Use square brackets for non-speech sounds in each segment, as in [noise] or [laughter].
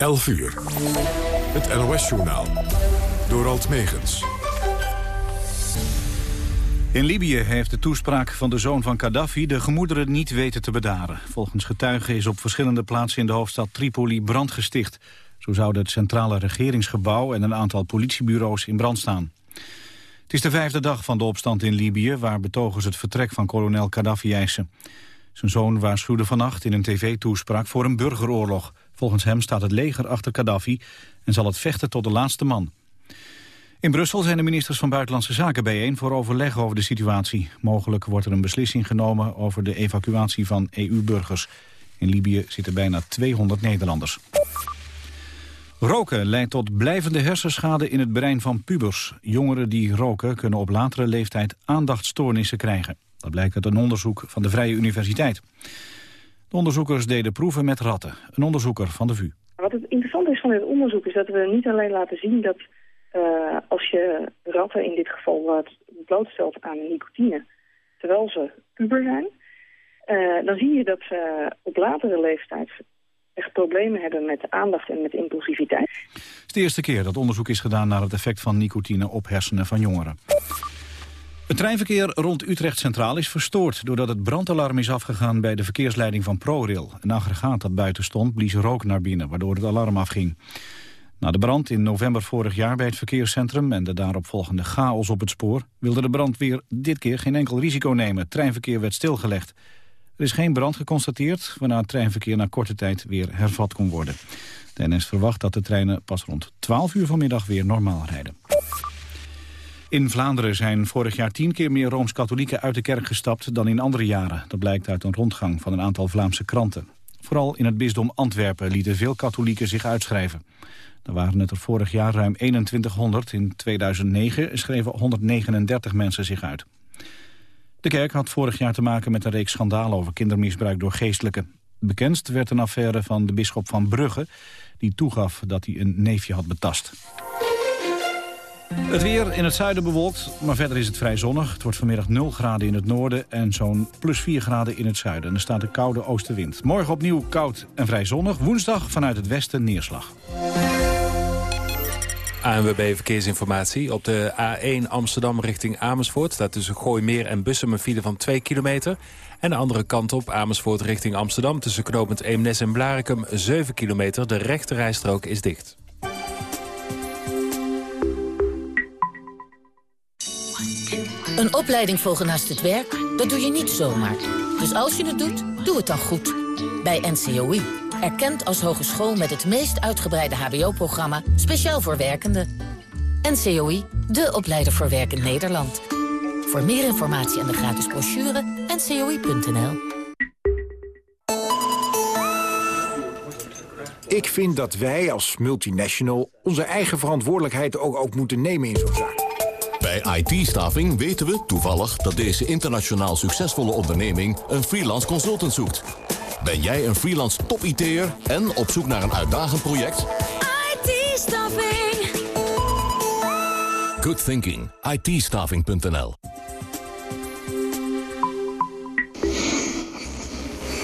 11 uur. Het NOS-journaal. Door Alt Megens. In Libië heeft de toespraak van de zoon van Gaddafi de gemoederen niet weten te bedaren. Volgens getuigen is op verschillende plaatsen in de hoofdstad Tripoli brand gesticht. Zo zouden het centrale regeringsgebouw en een aantal politiebureaus in brand staan. Het is de vijfde dag van de opstand in Libië... waar betogers het vertrek van kolonel Gaddafi eisen. Zijn zoon waarschuwde vannacht in een tv-toespraak voor een burgeroorlog. Volgens hem staat het leger achter Gaddafi en zal het vechten tot de laatste man. In Brussel zijn de ministers van Buitenlandse Zaken bijeen voor overleg over de situatie. Mogelijk wordt er een beslissing genomen over de evacuatie van EU-burgers. In Libië zitten bijna 200 Nederlanders. Roken leidt tot blijvende hersenschade in het brein van pubers. Jongeren die roken kunnen op latere leeftijd aandachtstoornissen krijgen. Dat blijkt uit een onderzoek van de Vrije Universiteit. De onderzoekers deden proeven met ratten. Een onderzoeker van de VU. Wat het interessante is van dit onderzoek is dat we niet alleen laten zien dat uh, als je ratten in dit geval blootstelt aan nicotine, terwijl ze puber zijn, uh, dan zie je dat ze op latere leeftijd echt problemen hebben met aandacht en met impulsiviteit. Het is de eerste keer dat onderzoek is gedaan naar het effect van nicotine op hersenen van jongeren. Het treinverkeer rond Utrecht Centraal is verstoord... doordat het brandalarm is afgegaan bij de verkeersleiding van ProRail. Een aggregaat dat buiten stond blies rook naar binnen, waardoor het alarm afging. Na de brand in november vorig jaar bij het verkeerscentrum... en de daaropvolgende chaos op het spoor... wilde de brandweer dit keer geen enkel risico nemen. Het treinverkeer werd stilgelegd. Er is geen brand geconstateerd... waarna het treinverkeer na korte tijd weer hervat kon worden. De NS verwacht dat de treinen pas rond 12 uur vanmiddag weer normaal rijden. In Vlaanderen zijn vorig jaar tien keer meer Rooms-Katholieken uit de kerk gestapt dan in andere jaren. Dat blijkt uit een rondgang van een aantal Vlaamse kranten. Vooral in het bisdom Antwerpen lieten veel katholieken zich uitschrijven. Er waren het er vorig jaar ruim 2100. In 2009 schreven 139 mensen zich uit. De kerk had vorig jaar te maken met een reeks schandalen over kindermisbruik door geestelijken. Bekendst werd een affaire van de bisschop van Brugge... die toegaf dat hij een neefje had betast. Het weer in het zuiden bewolkt, maar verder is het vrij zonnig. Het wordt vanmiddag 0 graden in het noorden en zo'n plus 4 graden in het zuiden. En er staat een koude oostenwind. Morgen opnieuw koud en vrij zonnig. Woensdag vanuit het westen neerslag. ANWB Verkeersinformatie. Op de A1 Amsterdam richting Amersfoort... staat tussen Gooimeer en Bussum een file van 2 kilometer. En de andere kant op Amersfoort richting Amsterdam... tussen knooppunt Eemnes en Blarikum 7 kilometer. De rechte rijstrook is dicht. Een opleiding volgen naast het werk, dat doe je niet zomaar. Dus als je het doet, doe het dan goed. Bij NCOI. Erkend als hogeschool met het meest uitgebreide hbo-programma... speciaal voor werkenden. NCOI, de opleider voor werk in Nederland. Voor meer informatie en de gratis brochure, ncoi.nl. Ik vind dat wij als multinational onze eigen verantwoordelijkheid ook, ook moeten nemen in zo'n zaak. Bij IT-staffing weten we toevallig dat deze internationaal succesvolle onderneming een freelance consultant zoekt. Ben jij een freelance top-IT'er en op zoek naar een uitdagend project? IT-staffing. Good thinking. it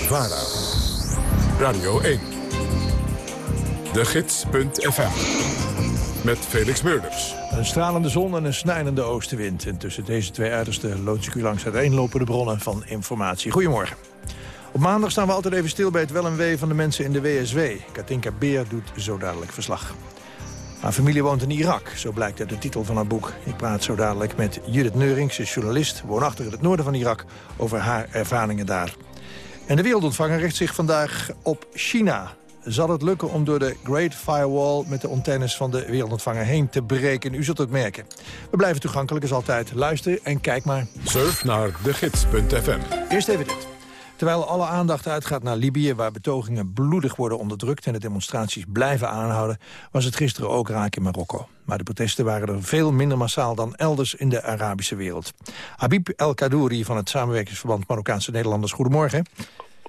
VARA. Radio 1. De Gids.fm. Met Felix Meurders. Een stralende zon en een snijdende oostenwind. En tussen deze twee uitersten loods ik u langs uiteenlopende bronnen van informatie. Goedemorgen. Op maandag staan we altijd even stil bij het wel en wee van de mensen in de WSW. Katinka Beer doet zo dadelijk verslag. Haar familie woont in Irak, zo blijkt uit de titel van haar boek. Ik praat zo dadelijk met Judith Neurings, journalist... woonachtig in het noorden van Irak, over haar ervaringen daar. En de wereldontvanger richt zich vandaag op China zal het lukken om door de Great Firewall... met de antennes van de wereldontvanger heen te breken. U zult het merken. We blijven toegankelijk als altijd. Luister en kijk maar. Surf naar degids.fm. Eerst even dit. Terwijl alle aandacht uitgaat naar Libië... waar betogingen bloedig worden onderdrukt... en de demonstraties blijven aanhouden... was het gisteren ook raak in Marokko. Maar de protesten waren er veel minder massaal dan elders in de Arabische wereld. Habib El Kadouri van het samenwerkingsverband Marokkaanse Nederlanders. Goedemorgen.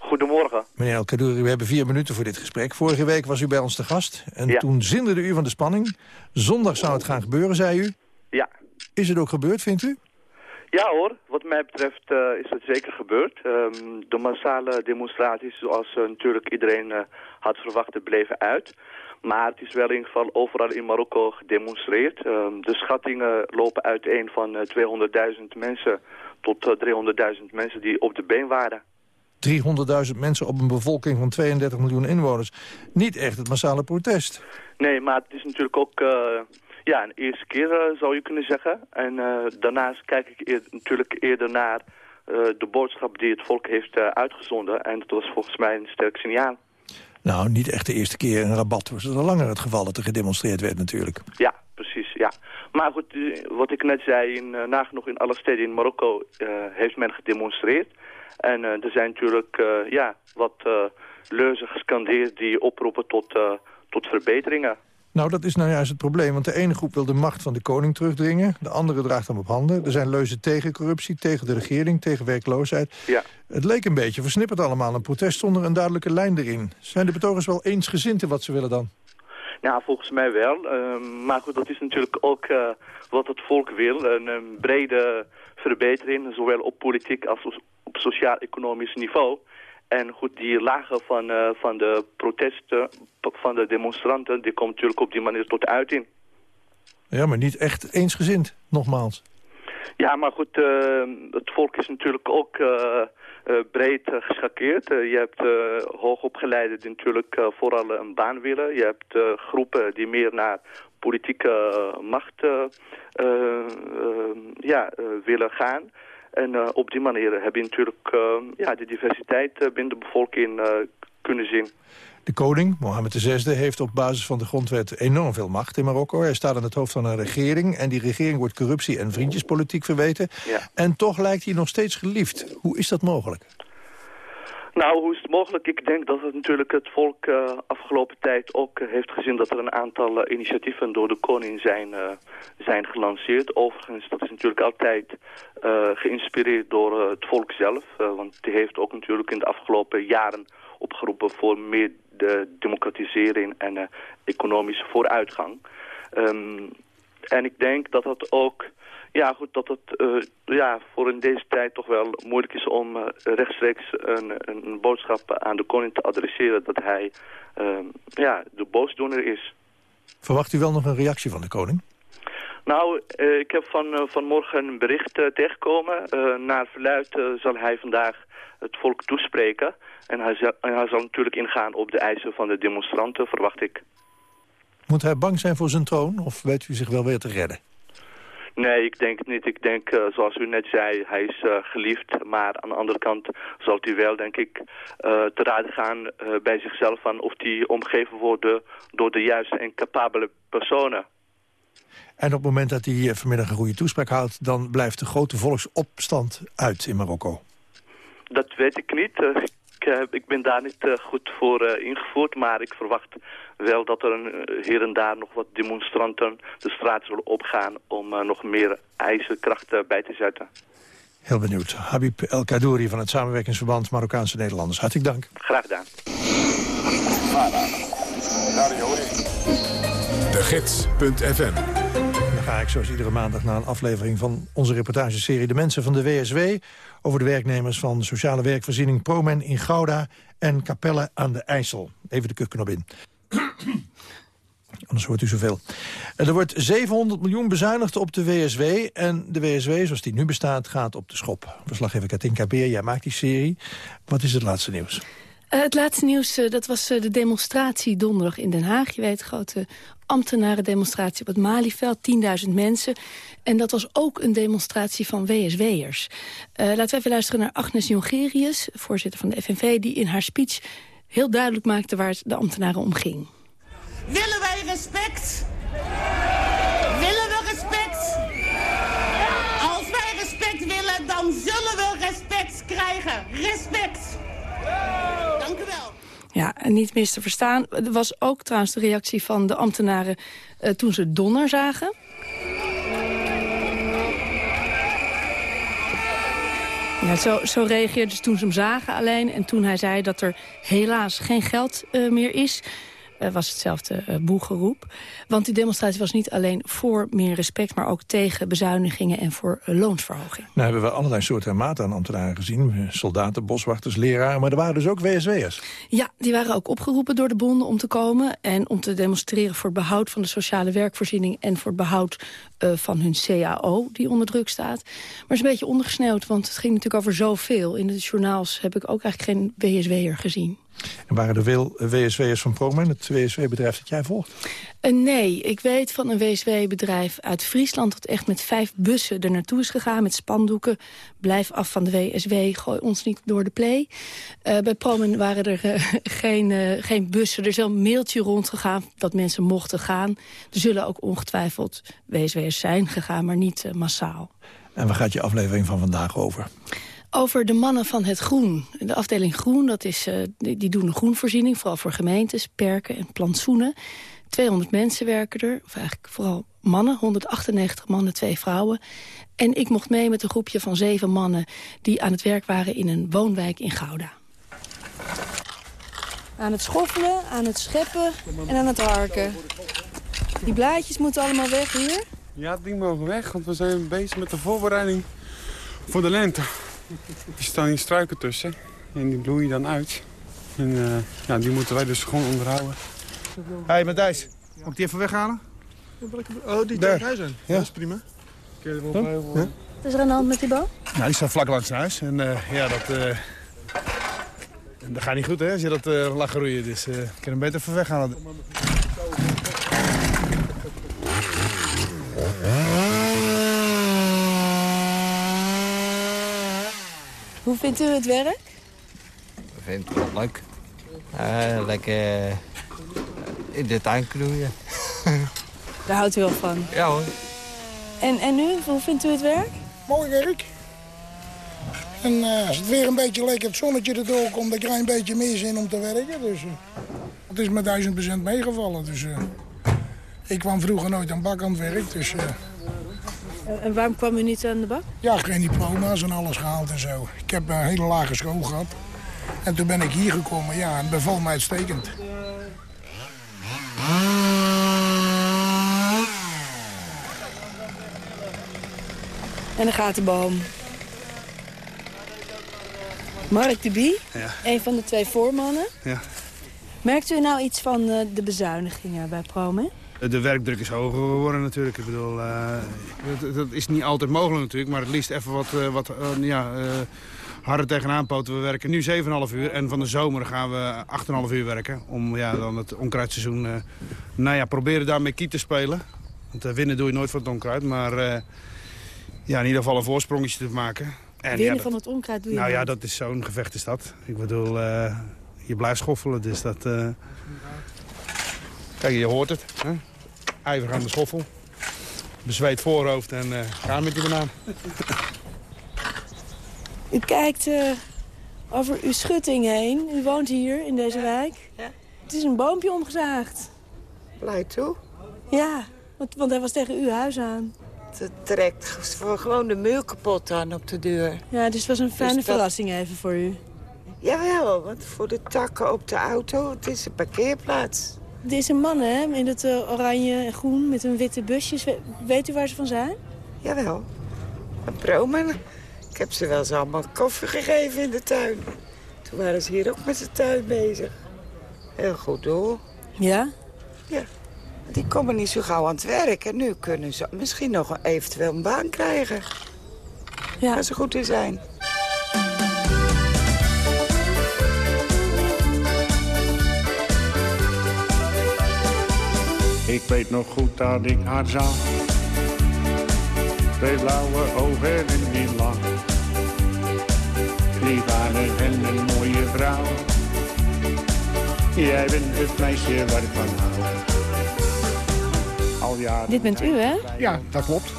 Goedemorgen. Meneer El Kadouri, we hebben vier minuten voor dit gesprek. Vorige week was u bij ons te gast en toen zinderde u van de spanning. Zondag zou het gaan gebeuren, zei u. Ja. Is het ook gebeurd, vindt u? Ja hoor, wat mij betreft uh, is het zeker gebeurd. Um, de massale demonstraties, zoals uh, natuurlijk iedereen uh, had verwacht, bleven uit. Maar het is wel in ieder geval overal in Marokko gedemonstreerd. Um, de schattingen lopen uiteen van 200.000 mensen tot 300.000 mensen die op de been waren. 300.000 mensen op een bevolking van 32 miljoen inwoners. Niet echt het massale protest. Nee, maar het is natuurlijk ook ja, een eerste keer uh, zou je kunnen zeggen. En uh, daarnaast kijk ik eer, natuurlijk eerder naar de boodschap die het volk heeft uitgezonden. En dat was volgens mij een sterk signaal. Nou, niet echt de eerste keer in Rabat was het al langer het geval dat er gedemonstreerd werd natuurlijk. Ja, precies, ja. Maar goed, wat ik net zei, in, nagenoeg in alle steden in Marokko heeft men gedemonstreerd. En er zijn natuurlijk ja, wat leuzen gescandeerd die oproepen tot, tot verbeteringen. Nou, dat is nou juist het probleem. Want de ene groep wil de macht van de koning terugdringen. De andere draagt hem op handen. Er zijn leuzen tegen corruptie, tegen de regering, tegen werkloosheid. Ja. Het leek een beetje versnipperd allemaal. Een protest zonder een duidelijke lijn erin. Zijn de betogers wel eensgezind in wat ze willen dan? Ja, volgens mij wel. Uh, maar goed, dat is natuurlijk ook uh, wat het volk wil. Een, een, brede verbetering, zowel op politiek als op sociaal-economisch niveau. En goed, die lagen van, uh, van de protesten, van de demonstranten, die komt natuurlijk op die manier tot uiting. Ja, maar niet echt eensgezind, nogmaals. Ja, maar goed, uh, het volk is natuurlijk ook uh, breed geschakeerd. je hebt hoogopgeleiden die natuurlijk vooral een baan willen. Je hebt groepen die meer naar politieke macht ja, willen gaan. En op die manier heb je natuurlijk ja, de diversiteit binnen de bevolking kunnen zien. De koning, Mohammed VI, heeft op basis van de grondwet enorm veel macht in Marokko. Hij staat aan het hoofd van een regering en die regering wordt corruptie en vriendjespolitiek verweten. Ja. En toch lijkt hij nog steeds geliefd. Hoe is dat mogelijk? Nou, hoe is het mogelijk? Ik denk dat het natuurlijk het volk uh, afgelopen tijd ook uh, heeft gezien dat er een aantal uh, initiatieven door de koning zijn, zijn gelanceerd. Overigens, dat is natuurlijk altijd geïnspireerd door het volk zelf. want die heeft ook natuurlijk in de afgelopen jaren opgeroepen voor meer de democratisering en economische vooruitgang. Um, en ik denk dat dat ook ja, goed, dat het uh, ja, voor in deze tijd toch wel moeilijk is om uh, rechtstreeks een, een, boodschap aan de koning te adresseren dat hij uh, ja, de boosdoener is. Verwacht u wel nog een reactie van de koning? Nou, ik heb van, vanmorgen een bericht tegengekomen. naar verluid zal hij vandaag het volk toespreken. En hij, zal, en hij zal natuurlijk ingaan op de eisen van de demonstranten, verwacht ik. Moet hij bang zijn voor zijn troon of weet u zich wel weer te redden? Nee, ik denk niet. Ik denk, uh, zoals u net zei, hij is uh, geliefd. Maar aan de andere kant zal hij wel, denk ik, uh, te raden gaan bij zichzelf... van of hij omgeven wordt door de juiste en capabele personen. En op het moment dat hij vanmiddag een goede toespraak houdt... dan blijft de grote volksopstand uit in Marokko? Dat weet ik niet. Ik, ik, ben daar niet goed voor ingevoerd, maar ik verwacht wel dat er een, eh, hier en daar nog wat demonstranten de straat zullen opgaan om nog meer ijzerkracht bij te zetten. Heel benieuwd. Habib El Kadouri van het Samenwerkingsverband Marokkaanse Nederlanders. Hartelijk dank. Graag gedaan. De Gids.fm Dan ga ik zoals iedere maandag naar een aflevering van onze reportageserie De Mensen van de WSW... over de werknemers van sociale werkvoorziening ProMen in Gouda en Capelle aan de IJssel. Even de kukkennop in. Anders hoort u zoveel. Er wordt 700 miljoen bezuinigd op de WSW. En de WSW, zoals die nu bestaat, gaat op de schop. Verslaggever Katinka Beer, jij maakt die serie. Wat is het laatste nieuws? Uh, het laatste nieuws, uh, dat was uh, de demonstratie donderdag in Den Haag. Je weet, grote ambtenarendemonstratie op het Malieveld, 10.000 mensen. En dat was ook een demonstratie van WSW'ers. laten we even luisteren naar Agnes Jongerius, voorzitter van de FNV... die in haar speech heel duidelijk maakte waar het de ambtenaren om ging. Willen wij respect? Ja, niet mis te verstaan. Er was ook trouwens de reactie van de ambtenaren uh, toen ze Donner zagen. Ja, zo, zo reageerden ze toen ze hem zagen alleen. En toen hij zei dat er helaas geen geld uh, meer is... uh, was hetzelfde uh, boegeroep. Want die demonstratie was niet alleen voor meer respect... maar ook tegen bezuinigingen en voor loonsverhoging. Nou hebben we allerlei soorten en maten aan ambtenaren gezien. Soldaten, boswachters, leraren, maar er waren dus ook WSW'ers. Ja, die waren ook opgeroepen door de bonden om te komen... en om te demonstreren voor het behoud van de sociale werkvoorziening... en voor het behoud uh, van hun CAO, die onder druk staat. Maar het is een beetje ondergesneeuwd, want het ging natuurlijk over zoveel. In de journaals heb ik ook eigenlijk geen WSW'er gezien. En waren er veel WSW'ers van Promen, het WSW-bedrijf dat jij volgt? Uh, nee, ik weet van een WSW-bedrijf uit Friesland... dat echt met vijf bussen er naartoe is gegaan met spandoeken. Blijf af van de WSW, gooi ons niet door de play. Uh, bij Promen waren er uh, [laughs] geen, geen bussen. Er is wel een mailtje rondgegaan dat mensen mochten gaan. Er zullen ook ongetwijfeld WSW'ers zijn gegaan, maar niet massaal. En waar gaat je aflevering van vandaag over? Over de mannen van het groen. De afdeling groen, dat is, die, die, doen een groenvoorziening... vooral voor gemeentes, perken en plantsoenen. 200 mensen werken er, of eigenlijk vooral mannen. 198 mannen, twee vrouwen. En ik mocht mee met een groepje van zeven mannen... die aan het werk waren in een woonwijk in Gouda. Aan het schoffelen, aan het scheppen en aan het harken. Die blaadjes moeten allemaal weg hier? Ja, die mogen weg, want we zijn bezig met de voorbereiding voor de lente. Er staan hier struiken tussen en die bloeien dan uit. En uh, ja, die moeten wij dus gewoon onderhouden. Hé hey, Matthijs, mag ik die even weghalen? Oh, die tegen huis zijn? Ja. Dat is prima. Kun je er wel bij Wat is er aan de hand met die boom? Nou, die staat vlak langs huis. En uh, ja, dat, uh, dat gaat niet goed hè, als je dat uh, laat groeien. Dus uh, ik kan hem beter even weghalen. Hoe vindt u het werk? Ik vind het wel leuk. Uh, lekker in de tuin knoeien. [laughs] Daar houdt u wel van? Ja hoor. En, en nu, hoe vindt u het werk? Mooi werk. En uh, als het weer een beetje lekker het zonnetje erdoor komt, dan krijg je een beetje meer zin om te werken. Dus uh, het is me duizend procent meegevallen. Dus uh, ik kwam vroeger nooit aan bak aan het werk. Dus, en waarom kwam u niet aan de bak? Ja, geen diploma's en alles gehaald en zo. Ik heb een hele lage school gehad. En toen ben ik hier gekomen, ja, en het bevalt mij uitstekend. En dan gaat de boom. Mark de Bie, ja. een van de twee voormannen. Ja. Merkt u nou iets van uh, de bezuinigingen bij Promen? De werkdruk is hoger geworden natuurlijk. Ik bedoel, uh, dat, dat, is niet altijd mogelijk natuurlijk, maar het liefst even wat, uh, wat ja, harder tegenaan poten. We werken nu 7,5 uur en van de zomer gaan we 8,5 uur werken. Om ja, dan het onkruidseizoen, nou ja, proberen daarmee kiet te spelen. Want winnen doe je nooit van het onkruid, maar ja, in ieder geval een voorsprongetje te maken. En, Winnen ja, dat, van het onkruid doe je Nou ja, dat is zo'n gevecht is dat. Ik bedoel, uh, je blijft schoffelen, dus dat... Uh... Kijk, je hoort het. Hè? Ijverig aan de schoffel. Bezweet voorhoofd en uh, gaan met die banaan. [laughs] U kijkt over uw schutting heen. U woont hier in deze wijk. Ja. Het is een boompje omgezaagd. Blij toe? Ja, want, want hij was tegen uw huis aan. Het trekt gewoon de muur kapot aan op de deur. Ja, dus het was een fijne Dus dat- verrassing even voor u. Jawel, want voor de takken op de auto, het is een parkeerplaats. Er is een man hè, in het eh, oranje en groen met een witte busjes. We- weet u waar ze van zijn? Jawel, een promen. Ik heb ze wel eens allemaal koffie gegeven in de tuin. Toen waren ze hier ook met de tuin bezig. Heel goed door. Ja? Ja. Die komen niet zo gauw aan het werk. En nu kunnen ze misschien nog een- eventueel een baan krijgen. Ja. Als ze goed in zijn. Ik weet nog goed dat ik haar zag. Twee blauwe ogen en die lach. Die waren en een mooie vrouw. Jij bent het meisje waar ik van hou. Al jaren Dit bent u, hè? Ja, dat klopt.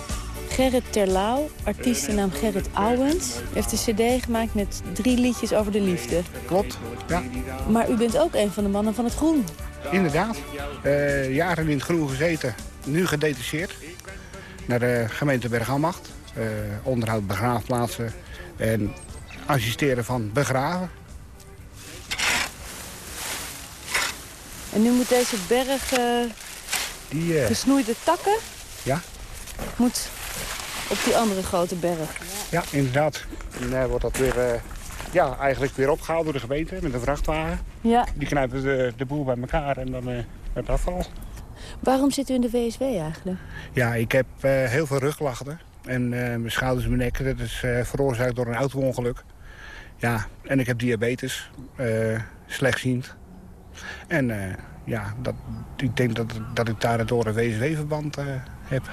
Gerrit Terlouw, artiestennaam Gerrit Ouwens. U heeft een cd gemaakt met drie liedjes over de liefde. Klopt, ja. Maar u bent ook een van de mannen van het groen. Inderdaad. Eh, jaren in het groen gezeten. Nu gedetacheerd. Naar de gemeente Bergammacht. Eh, onderhoud begraafplaatsen. En assisteren van begraven. En nu moet deze berg, eh, Die, eh, gesnoeide takken, ja, moet op die andere grote berg. ja, inderdaad. En eh, wordt dat weer, eh, ja, eigenlijk weer opgehaald door de gemeente met een vrachtwagen. Ja. Die knijpen de, de boel bij elkaar en dan het afval. Waarom zit u in de WSW eigenlijk? Ja, ik heb heel veel rugklachten. En mijn schouders en mijn nek, dat is veroorzaakt door een auto-ongeluk. Ja, en ik heb diabetes, slechtziend. En ja, dat, ik denk dat, dat ik daardoor een WSW-verband eh, heb.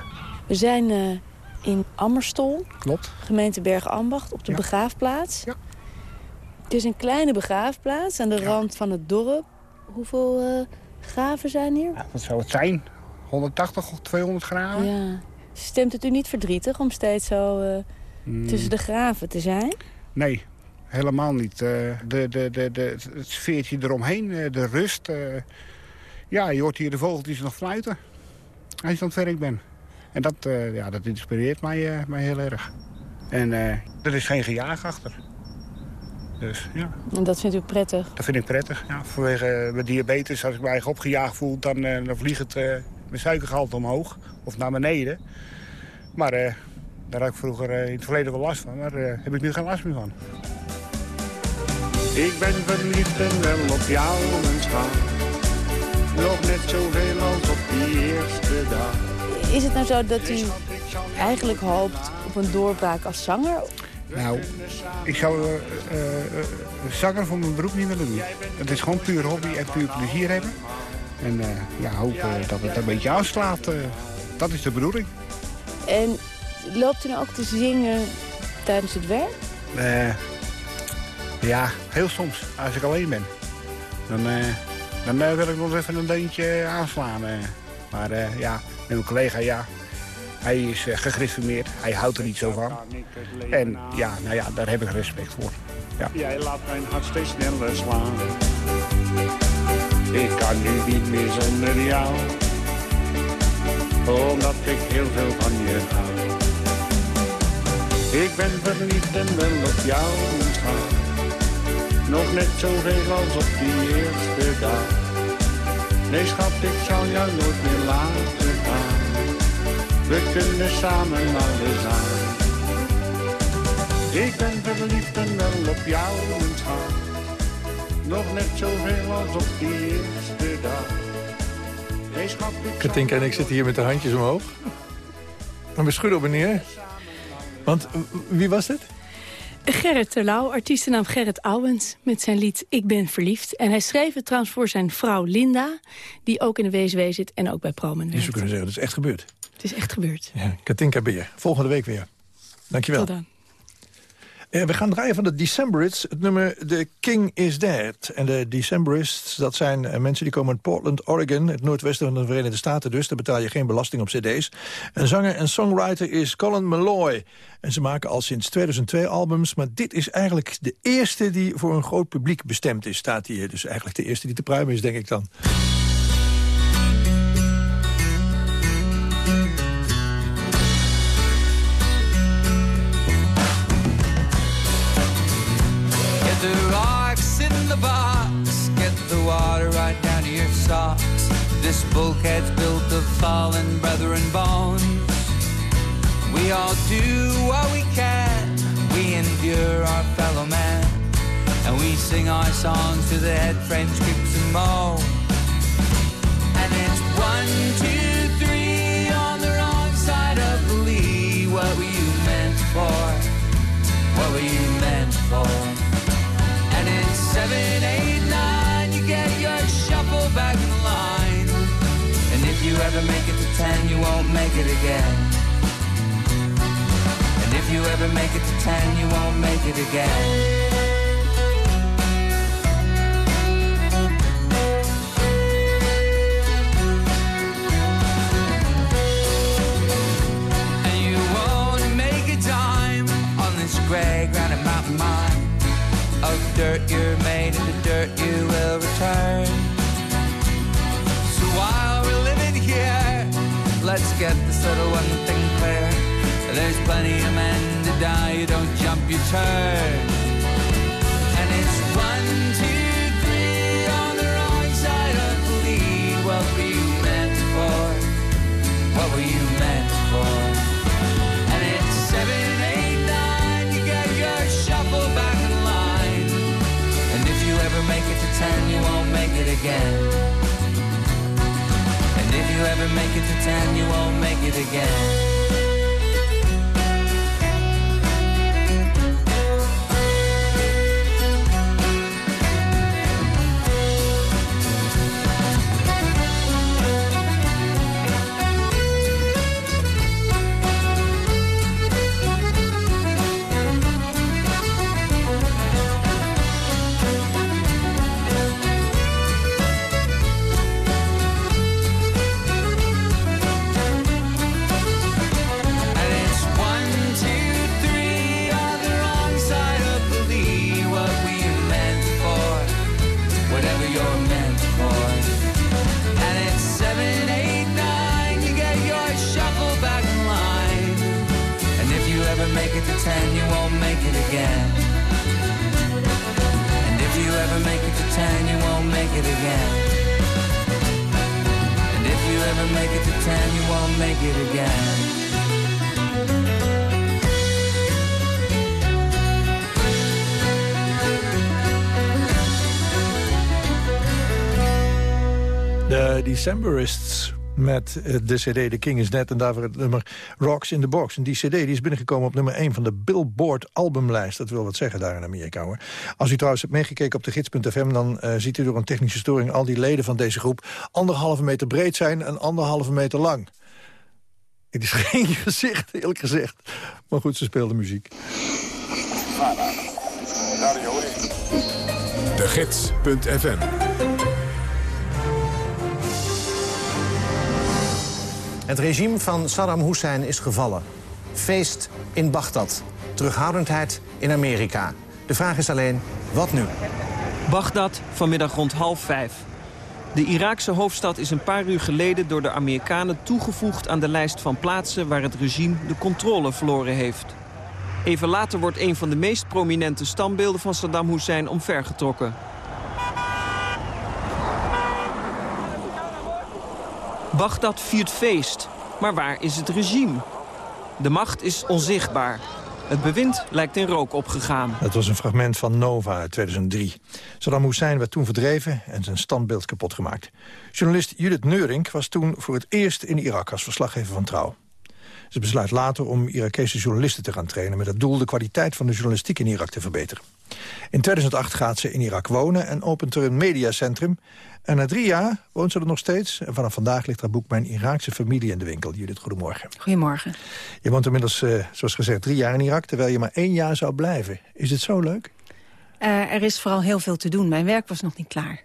We zijn eh, in Ammerstol, Klopt. gemeente Bergambacht, op de begraafplaats. Het is een kleine begraafplaats aan de rand van het dorp. Hoeveel eh, graven zijn hier? Wat zou het zijn? 180 of 200 graden? Ja. Stemt het u niet verdrietig om steeds zo Hmm. tussen de graven te zijn? Nee, helemaal niet. De, de, de, de, het sfeertje eromheen, de rust. Ja, je hoort hier de vogeltjes nog fluiten als je aan het werk bent. En dat, eh, ja, dat inspireert mij, eh, mij heel erg. En eh, er is geen gejaag achter. Dus ja, En dat vindt u prettig? dat vind ik prettig. Ja, vanwege mijn diabetes, als ik eigen opgejaagd voel... dan, eh, dan vliegt het, eh, mijn suikergehalte omhoog of naar beneden. Maar eh, daar had ik vroeger in het verleden wel last van. Daar eh, heb ik nu geen last meer van. Ik ben verliefd en wel op jou, mijn schat. Nog net zoveel als op die eerste dag. Is het nou zo dat u eigenlijk hoopt op een doorbraak als zanger? Nou, ik zou eh, eh, eh, zanger voor mijn beroep niet willen doen. Het is gewoon puur hobby en puur plezier hebben. En eh, ja, hopen dat het een beetje aanslaat. dat is de bedoeling. En loopt u nou ook te zingen tijdens het werk? Ja, heel soms, als ik alleen ben. Dan, eh, dan eh, wil ik nog even een deuntje aanslaan. eh. Maar eh, ja, mijn collega, ja, hij is gegriffeerd. Hij houdt er niet zo van. En ja, nou ja, daar heb ik respect voor. Ja. Jij laat mijn hart steeds sneller slaan. Ik kan nu niet meer zonder jou. Omdat ik heel veel van je hou. Ik ben verliefd en wel op jou. Nog net zoveel als op die eerste dag. Nee schat, ik zal jou nooit meer laten gaan. We kunnen samen alles aan. Ik ben verliefd en wel op jou, mijn schat. Nog net zoveel als op die eerste dag. Nee schat, ik Katinka en ik zitten hier met de handjes omhoog. En we schudden op en neer. Want wie was dit? Gerrit Terlouw, artiestennaam Gerrit Ouwens, met zijn lied Ik ben verliefd. En hij schreef het trouwens voor zijn vrouw Linda, die ook in de WSW zit en ook bij Promen Dus we kunnen zeggen, dat is echt gebeurd. Het is echt gebeurd. Ja, Katinka Beer. Volgende week weer. Dankjewel. Tot dan. Eh, we gaan draaien van de Decemberists, het nummer The King is Dead. En de Decemberists, dat zijn eh, mensen die komen uit Portland, Oregon... het noordwesten van de Verenigde Staten dus. Daar betaal je geen belasting op cd's. Een zanger en songwriter is Colin Malloy. En ze maken al sinds 2002 albums... maar dit is eigenlijk de eerste die voor een groot publiek bestemd is. Staat hier dus eigenlijk de eerste die te pruimen is, denk ik dan. This bulkhead's built of fallen brethren bones. We all do what we can, we endure our fellow man, and we sing our songs to the head French creeps and moan. Ever make it to ten, you won't make it again. And if you ever make it to ten, you won't make it again. And you won't make a dime on this gray granite mountain mine. Of dirt you're made, and the dirt you will return. Let's get this little one thing clear. There's plenty of men to die. You don't jump your turn. And it's one, two, three on the wrong side of the lead. What were you meant for? What were you meant for? And it's seven, eight, nine. You got your shuffle back in line. And if you ever make it to ten, you won't make it again you ever make it to ten, you won't make it again. Again. And if you ever make it to ten, you won't make it again. De Decemberists met eh, de cd The King is Net en daarvoor het nummer Rocks in the Box. En die cd die is binnengekomen op nummer 1 van de Billboard albumlijst. Dat wil wat zeggen daar in Amerika hoor. Als u trouwens hebt meegekeken op de gids.fm... dan eh, ziet u door een technische storing al die leden van deze groep... anderhalve meter breed zijn en anderhalve meter lang. Het is [laughs] geen gezicht, eerlijk gezegd. Maar goed, ze speelden muziek. De Gids.fm Het regime van Saddam Hussein is gevallen. Feest in Bagdad. Terughoudendheid in Amerika. De vraag is alleen, wat nu? Bagdad, vanmiddag rond half vijf. De Iraakse hoofdstad is een paar uur geleden door de Amerikanen toegevoegd aan de lijst van plaatsen waar het regime de controle verloren heeft. Even later wordt een van de meest prominente standbeelden van Saddam Hussein omvergetrokken. Bagdad viert feest, maar waar is het regime? De macht is onzichtbaar. Het bewind lijkt in rook opgegaan. Dat was een fragment van Nova uit 2003. Saddam Hussein werd toen verdreven en zijn standbeeld kapot gemaakt. Journalist Judith Neurink was toen voor het eerst in Irak als verslaggever van Trouw. Ze besluit later om Irakese journalisten te gaan trainen... met het doel de kwaliteit van de journalistiek in Irak te verbeteren. In 2008 gaat ze in Irak wonen en opent er een mediacentrum. En na drie jaar woont ze er nog steeds. En vanaf vandaag ligt haar boek Mijn Iraakse familie in de winkel. Judith, goedemorgen. Goedemorgen. Je woont inmiddels, eh, zoals gezegd, drie jaar in Irak... terwijl je maar één jaar zou blijven. Is het zo leuk? Eh, er is vooral heel veel te doen. Mijn werk was nog niet klaar.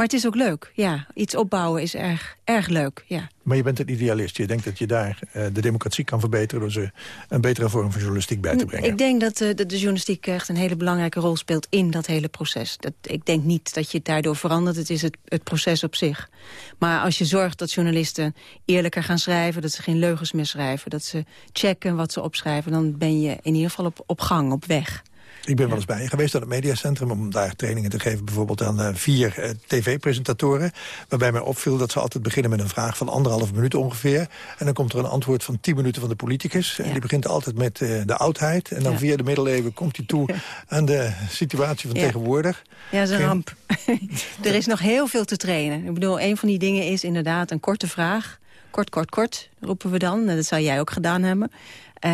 Maar het is ook leuk, ja. Iets opbouwen is erg, erg leuk, ja. Maar je bent een idealist. Je denkt dat je daar eh, de democratie kan verbeteren... door ze een betere vorm van journalistiek bij te brengen. Ik denk dat, eh, dat de journalistiek echt een hele belangrijke rol speelt in dat hele proces. Dat, ik denk niet dat je het daardoor verandert. Het is het, het proces op zich. Maar als je zorgt dat journalisten eerlijker gaan schrijven... dat ze geen leugens meer schrijven... dat ze checken wat ze opschrijven... dan ben je in ieder geval op, op gang, op weg. Ik ben wel eens bij je geweest aan het mediacentrum... om daar trainingen te geven bijvoorbeeld aan eh, vier eh, tv-presentatoren. Waarbij mij opviel dat ze altijd beginnen met een vraag van anderhalf minuut ongeveer. En dan komt er een antwoord van tien minuten van de politicus. En die begint altijd met eh, de oudheid. En dan Ja. via de middeleeuwen komt hij toe [laughs] aan de situatie van Ja. tegenwoordig. Ja, dat is een ramp. [laughs] er is nog heel veel te trainen. Ik bedoel, een van die dingen is inderdaad een korte vraag. Kort, kort, kort, roepen we dan. Dat zou jij ook gedaan hebben.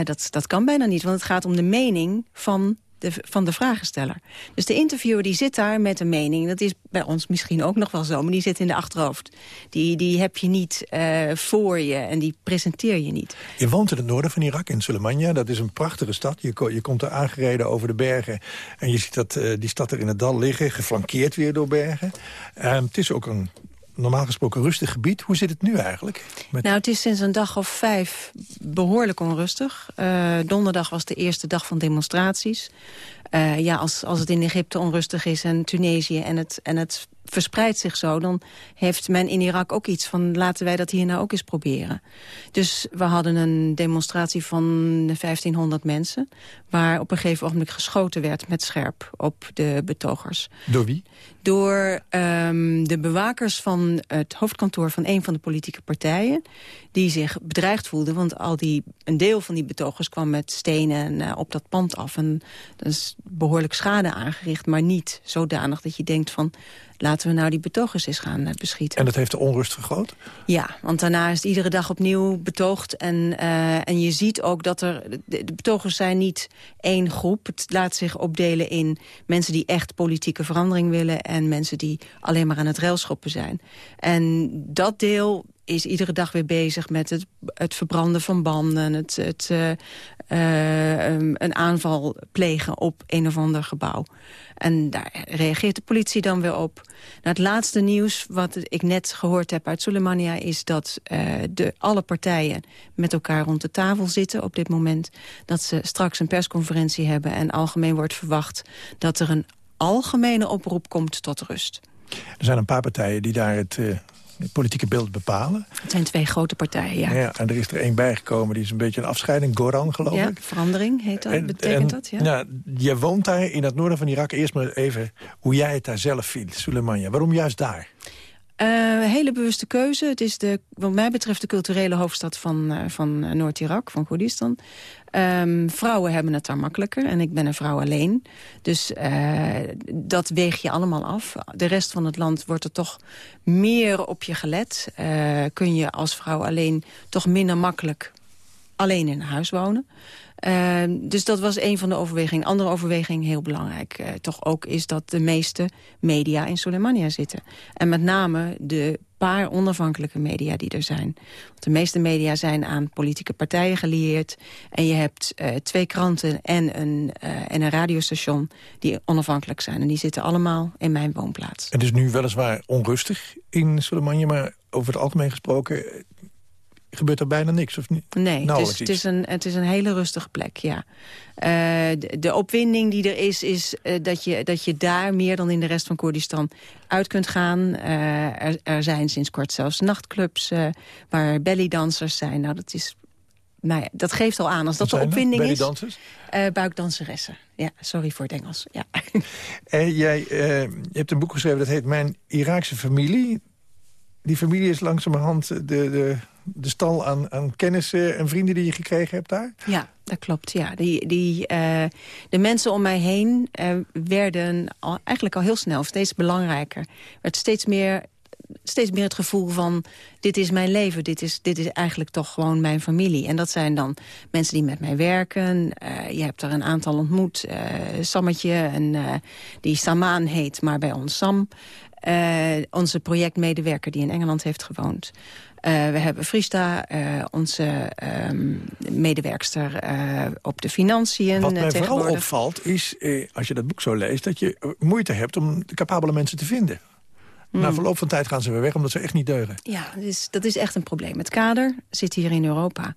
Dat, dat kan bijna niet, want het gaat om de mening van van de vragensteller. Dus de interviewer die zit daar met een mening. Dat is bij ons misschien ook nog wel zo, maar die zit in de achterhoofd. Die, die heb je niet eh, voor je en die presenteer je niet. Je woont in het noorden van Irak, in Sulemania. Dat is een prachtige stad. Je, je komt er aangereden over de bergen. En je ziet dat, eh, die stad er in het dal liggen, geflankeerd weer door bergen. Ehm, het is ook een normaal gesproken rustig gebied. Hoe zit het nu eigenlijk? Nou, het is sinds een dag of vijf behoorlijk onrustig. Eh, donderdag was de eerste dag van demonstraties. Eh, ja, als, als het in Egypte onrustig is en Tunesië en het, en het verspreidt zich zo... dan heeft men in Irak ook iets van laten wij dat hier nou ook eens proberen. Dus we hadden een demonstratie van 1500 mensen... waar op een gegeven ogenblik geschoten werd met scherp op de betogers Door wie? door ehm, de bewakers van het hoofdkantoor van een van de politieke partijen... die zich bedreigd voelden, want al die, een deel van die betogers kwam met stenen eh, op dat pand af. En dat is behoorlijk schade aangericht, maar niet zodanig dat je denkt van... laten we nou die betogers eens gaan eh, beschieten. En dat heeft de onrust vergroot? Ja, want daarna is het iedere dag opnieuw betoogd. En, eh, en je ziet ook dat er... De, de, betogers zijn niet één groep. Het laat zich opdelen in mensen die echt politieke verandering willen... en mensen die alleen maar aan het railschoppen zijn. En dat deel is iedere dag weer bezig met het, het verbranden van banden... het, het uh, uh, een aanval plegen op een of ander gebouw. En daar reageert de politie dan weer op. Nou, het laatste nieuws wat ik net gehoord heb uit Soleimania... is dat uh, de, alle partijen met elkaar rond de tafel zitten op dit moment. Dat ze straks een persconferentie hebben... en algemeen wordt verwacht dat er een algemene oproep komt tot rust. Er zijn een paar partijen die daar het het politieke beeld bepalen. Het zijn twee grote partijen, ja. ja en er is er één bijgekomen, die is een beetje een afscheiding. Goran, geloof ja, ik. verandering heet dat, en, betekent dat, ja. Je woont daar in het noorden van Irak. Eerst maar even hoe jij het daar zelf vindt, Soleimania. Waarom juist daar? Uh, hele bewuste keuze. Het is de, wat mij betreft de culturele hoofdstad van, uh, van Noord-Irak, van Koerdistan. Um, vrouwen hebben het daar makkelijker en ik ben een vrouw alleen. Dus uh, dat weeg je allemaal af. De rest van het land wordt er toch meer op je gelet. kun je als vrouw alleen toch minder makkelijk alleen in huis wonen. Uh, dus dat was een van de overwegingen. Andere overweging, heel belangrijk uh, toch ook... is dat de meeste media in Soleimania zitten. En met name de paar onafhankelijke media die er zijn. De meeste media zijn aan politieke partijen gelieerd. En je hebt uh, twee kranten en een, en een radiostation die onafhankelijk zijn. En die zitten allemaal in mijn woonplaats. Het is nu weliswaar onrustig in Soleimania... maar over het algemeen gesproken gebeurt er bijna niks, of niet? Nee, het is, het is, een, het is een hele rustige plek, ja. Uh, de, de, opwinding die er is, is uh, dat, je, dat je daar meer dan in de rest van Koerdistan uit kunt gaan. Uh, er, er, zijn sinds kort zelfs nachtclubs waar bellydansers zijn. Nou, dat is... Nou ja, dat geeft al aan als dat de opwinding is. Bellydansers? buikdanseressen. Ja, sorry voor het Engels. Ja. [laughs] En jij je hebt een boek geschreven dat heet Mijn Iraakse familie. Die familie is langzamerhand de, de de stal aan, aan kennissen en vrienden die je gekregen hebt daar? Ja, dat klopt. Ja. Die, die, uh, de mensen om mij heen uh, werden eigenlijk al heel snel steeds belangrijker. werd steeds meer, steeds meer het gevoel van... dit is mijn leven, dit is, dit is eigenlijk toch gewoon mijn familie. En dat zijn dan mensen die met mij werken. Uh, je hebt er een aantal ontmoet. Sammetje, en, die Samaan heet, maar bij ons Sam... onze projectmedewerker die in Engeland heeft gewoond. Uh, we hebben Frista, uh, onze um, medewerkster uh, op de financiën. Wat mij vooral opvalt is, als je dat boek zo leest... dat je moeite hebt om de capabele mensen te vinden. Mm. Na verloop van tijd gaan ze weer weg, omdat ze echt niet deugen. Ja, dus dat is echt een probleem. Het kader zit hier in Europa.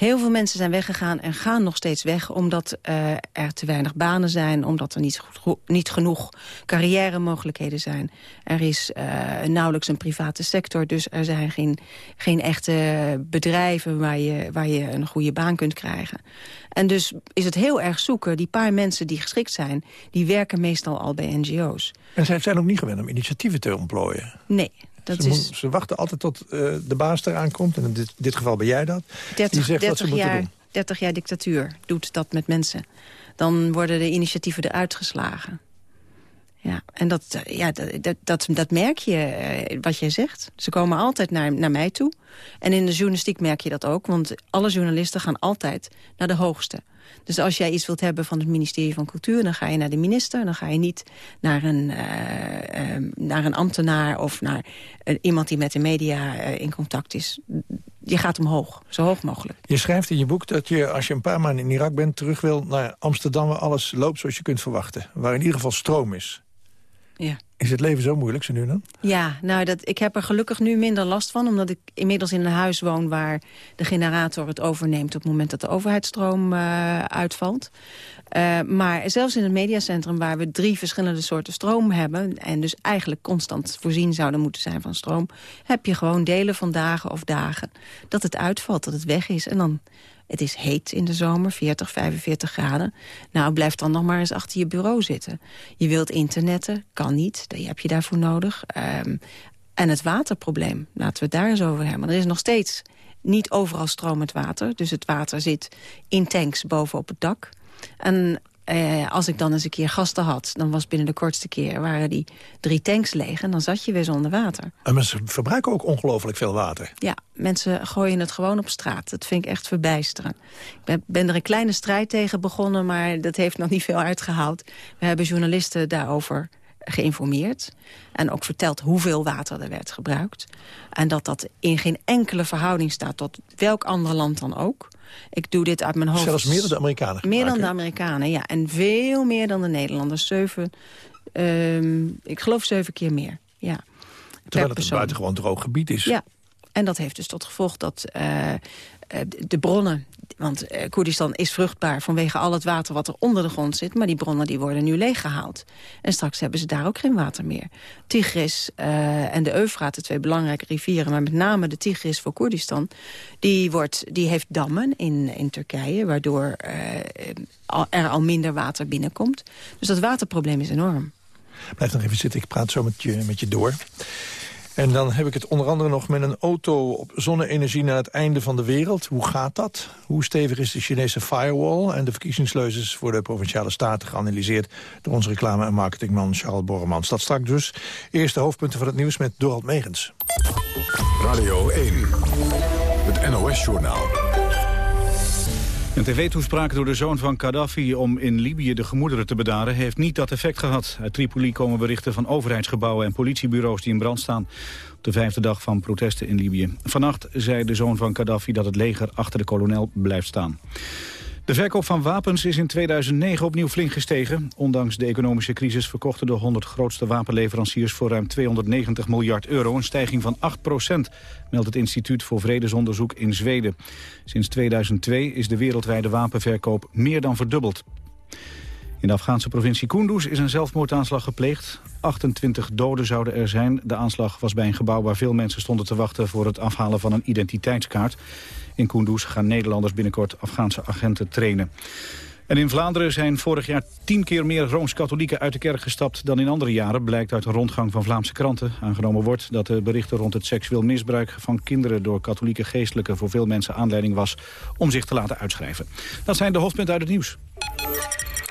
Heel veel mensen zijn weggegaan en gaan nog steeds weg... omdat uh, er te weinig banen zijn, omdat er niet, niet genoeg carrière mogelijkheden zijn. Er is uh, nauwelijks een private sector, dus er zijn geen, geen echte bedrijven... Waar je, waar je een goede baan kunt krijgen. En dus is het heel erg zoeken. Die paar mensen die geschikt zijn, die werken meestal al bij NGO's. En zij zijn ook niet gewend om initiatieven te ontplooien. Nee, dat ze, is... ze, wachten altijd tot uh, de baas eraan komt. En in dit, dit, geval ben jij dat. 30, die zegt 30 wat ze jaar, moeten doen. 30 jaar dictatuur doet dat met mensen. Dan worden de initiatieven eruit geslagen. Ja, en dat, ja, dat, dat, dat merk je, wat jij zegt. Ze komen altijd naar, naar mij toe. En in de journalistiek merk je dat ook. Want alle journalisten gaan altijd naar de hoogste. Dus als jij iets wilt hebben van het ministerie van Cultuur... dan ga je naar de minister, dan ga je niet naar een, uh, uh, naar een ambtenaar... of naar uh, iemand die met de media in contact is. Je gaat omhoog, zo hoog mogelijk. Je schrijft in je boek dat je, als je een paar maanden in Irak bent... terug wil naar Amsterdam waar alles loopt zoals je kunt verwachten. Waar in ieder geval stroom is. Ja. Is het leven zo moeilijk, zo nu dan? Ja, nou, dat, ik heb er gelukkig nu minder last van... omdat ik inmiddels in een huis woon waar de generator het overneemt... op het moment dat de overheidsstroom uh, uitvalt. Uh, maar zelfs in het mediacentrum waar we drie verschillende soorten stroom hebben... en dus eigenlijk constant voorzien zouden moeten zijn van stroom... heb je gewoon delen van dagen of dagen dat het uitvalt, dat het weg is. En dan het is heet in de zomer, 40, 45 graden. Nou, blijf dan nog maar eens achter je bureau zitten. Je wilt internetten, kan niet, dat heb je daarvoor nodig. Um, en het waterprobleem, laten we het daar eens over hebben. Er is nog steeds niet overal stromend water. Dus het water zit in tanks boven op het dak. En eh, als ik dan eens een keer gasten had... dan was binnen de kortste keer waren die drie tanks leeg... en dan zat je weer zonder water. En mensen verbruiken ook ongelooflijk veel water. Ja, mensen gooien het gewoon op straat. Dat vind ik echt verbijsterend. Ik ben, ben er een kleine strijd tegen begonnen... maar dat heeft nog niet veel uitgehaald. We hebben journalisten daarover geïnformeerd. En ook verteld hoeveel water er werd gebruikt. En dat dat in geen enkele verhouding staat tot welk ander land dan ook. Ik doe dit uit mijn hoofd. Zelfs meer dan de Amerikanen. Meer dan de Amerikanen, ja. En veel meer dan de Nederlanders. Zeven, ehm, ik geloof zeven keer meer, ja. Terwijl het een buitengewoon droog gebied is. Ja, en dat heeft dus tot gevolg dat eh, eh, de bronnen... want eh, Koerdistan is vruchtbaar vanwege al het water wat er onder de grond zit... maar die bronnen die worden nu leeggehaald. En straks hebben ze daar ook geen water meer. Tigris en de Eufraat, de twee belangrijke rivieren... maar met name de Tigris voor Koerdistan... die, wordt, die heeft dammen in, in Turkije... waardoor er al minder water binnenkomt. Dus dat waterprobleem is enorm. Blijf nog even zitten, ik praat zo met je, met je door. En dan heb ik het onder andere nog met een auto op zonne-energie naar het einde van de wereld. Hoe gaat dat? Hoe stevig is de Chinese firewall? En de verkiezingsleuzes voor de Provinciale Staten geanalyseerd... door onze reclame- en marketingman Charles Borremans. Dat straks dus. Eerste hoofdpunten van het nieuws met Dorald Megens. Radio 1, het NOS-journaal. Een tv-toespraak door de zoon van Gaddafi om in Libië de gemoederen te bedaren... heeft niet dat effect gehad. Uit Tripoli komen berichten van overheidsgebouwen en politiebureaus die in brand staan. Op de vijfde dag van protesten in Libië. Vannacht zei de zoon van Gaddafi dat het leger achter de kolonel blijft staan. De verkoop van wapens is in 2009 opnieuw flink gestegen. Ondanks de economische crisis verkochten de 100 grootste wapenleveranciers voor ruim 290 miljard euro. Een stijging van 8 procent, meldt het Instituut voor Vredesonderzoek in Zweden. Sinds 2002 is de wereldwijde wapenverkoop meer dan verdubbeld. In de Afghaanse provincie Kunduz is een zelfmoordaanslag gepleegd. 28 doden zouden er zijn. De aanslag was bij een gebouw waar veel mensen stonden te wachten... voor het afhalen van een identiteitskaart. In Kunduz gaan Nederlanders binnenkort Afghaanse agenten trainen. En in Vlaanderen zijn vorig jaar tien keer meer Rooms-Katholieken uit de kerk gestapt dan in andere jaren, blijkt uit een rondgang van Vlaamse kranten. Aangenomen wordt dat de berichten rond het seksueel misbruik van kinderen door katholieke geestelijken voor veel mensen aanleiding was om zich te laten uitschrijven. Dat zijn de hoofdpunten uit het nieuws.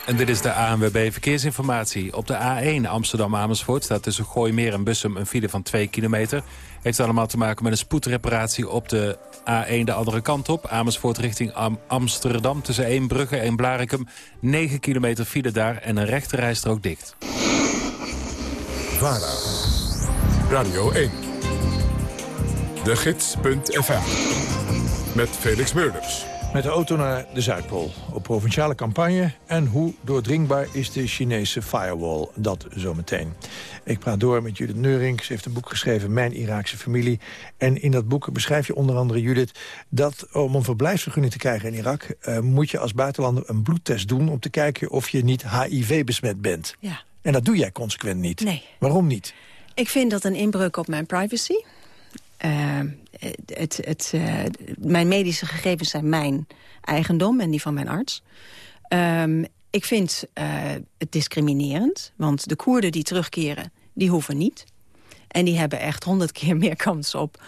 En dit is de ANWB Verkeersinformatie. Op de A1 Amsterdam-Amersfoort staat tussen Gooimeer en Bussum een file van 2 kilometer. Heeft allemaal te maken met een spoedreparatie op de A1 de andere kant op. Amersfoort richting Am- Amsterdam tussen Eembrugge en Blarikum. 9 kilometer file daar en een rechterrijstrook dicht. VARA, Radio 1, de gids.fm, met Felix Meurders. Met de auto naar de Zuidpool. Op provinciale campagne. En hoe doordringbaar is de Chinese firewall? Dat zometeen. Ik praat door met Judith Neuring. Ze heeft een boek geschreven, Mijn Iraakse familie. En in dat boek beschrijf je onder andere, Judith... dat om een verblijfsvergunning te krijgen in Irak... eh, moet je als buitenlander een bloedtest doen... om te kijken of je niet HIV-besmet bent. Ja. En dat doe jij consequent niet. Nee. Waarom niet? Ik vind dat een inbreuk op mijn privacy. Eh, het, het, eh, mijn medische gegevens zijn mijn eigendom en die van mijn arts. Ehm, ik vind eh, het discriminerend, want de Koerden die terugkeren, die hoeven niet. En die hebben echt honderd keer meer kans op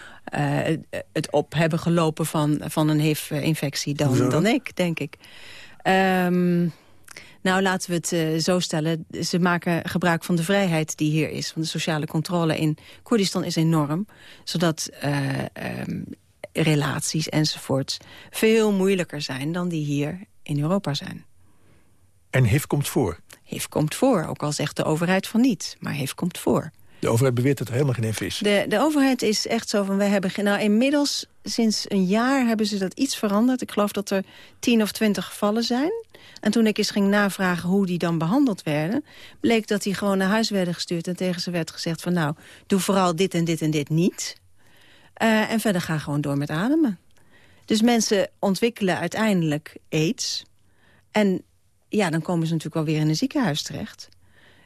het op hebben gelopen van, van een HIV-infectie dan, dan? ik, denk ik. Ehm, nou, laten we het eh, zo stellen. Ze maken gebruik van de vrijheid die hier is. Van de sociale controle in Koerdistan is enorm. Zodat eh, ehm, relaties enzovoorts veel moeilijker zijn... dan die hier in Europa zijn. En HIV komt voor. HIV komt voor, ook al zegt de overheid van niet. Maar HIV komt voor. De overheid beweert dat er helemaal geen HIV is. De, de overheid is echt zo van, wij hebben... Nou, inmiddels, sinds een jaar hebben ze dat iets veranderd. Ik geloof dat er tien of twintig gevallen zijn. En toen ik eens ging navragen hoe die dan behandeld werden... bleek dat die gewoon naar huis werden gestuurd... en tegen ze werd gezegd van, nou, doe vooral dit en dit en dit niet. Eh, en verder ga gewoon door met ademen. Dus mensen ontwikkelen uiteindelijk aids. En ja, dan komen ze natuurlijk wel weer in een ziekenhuis terecht.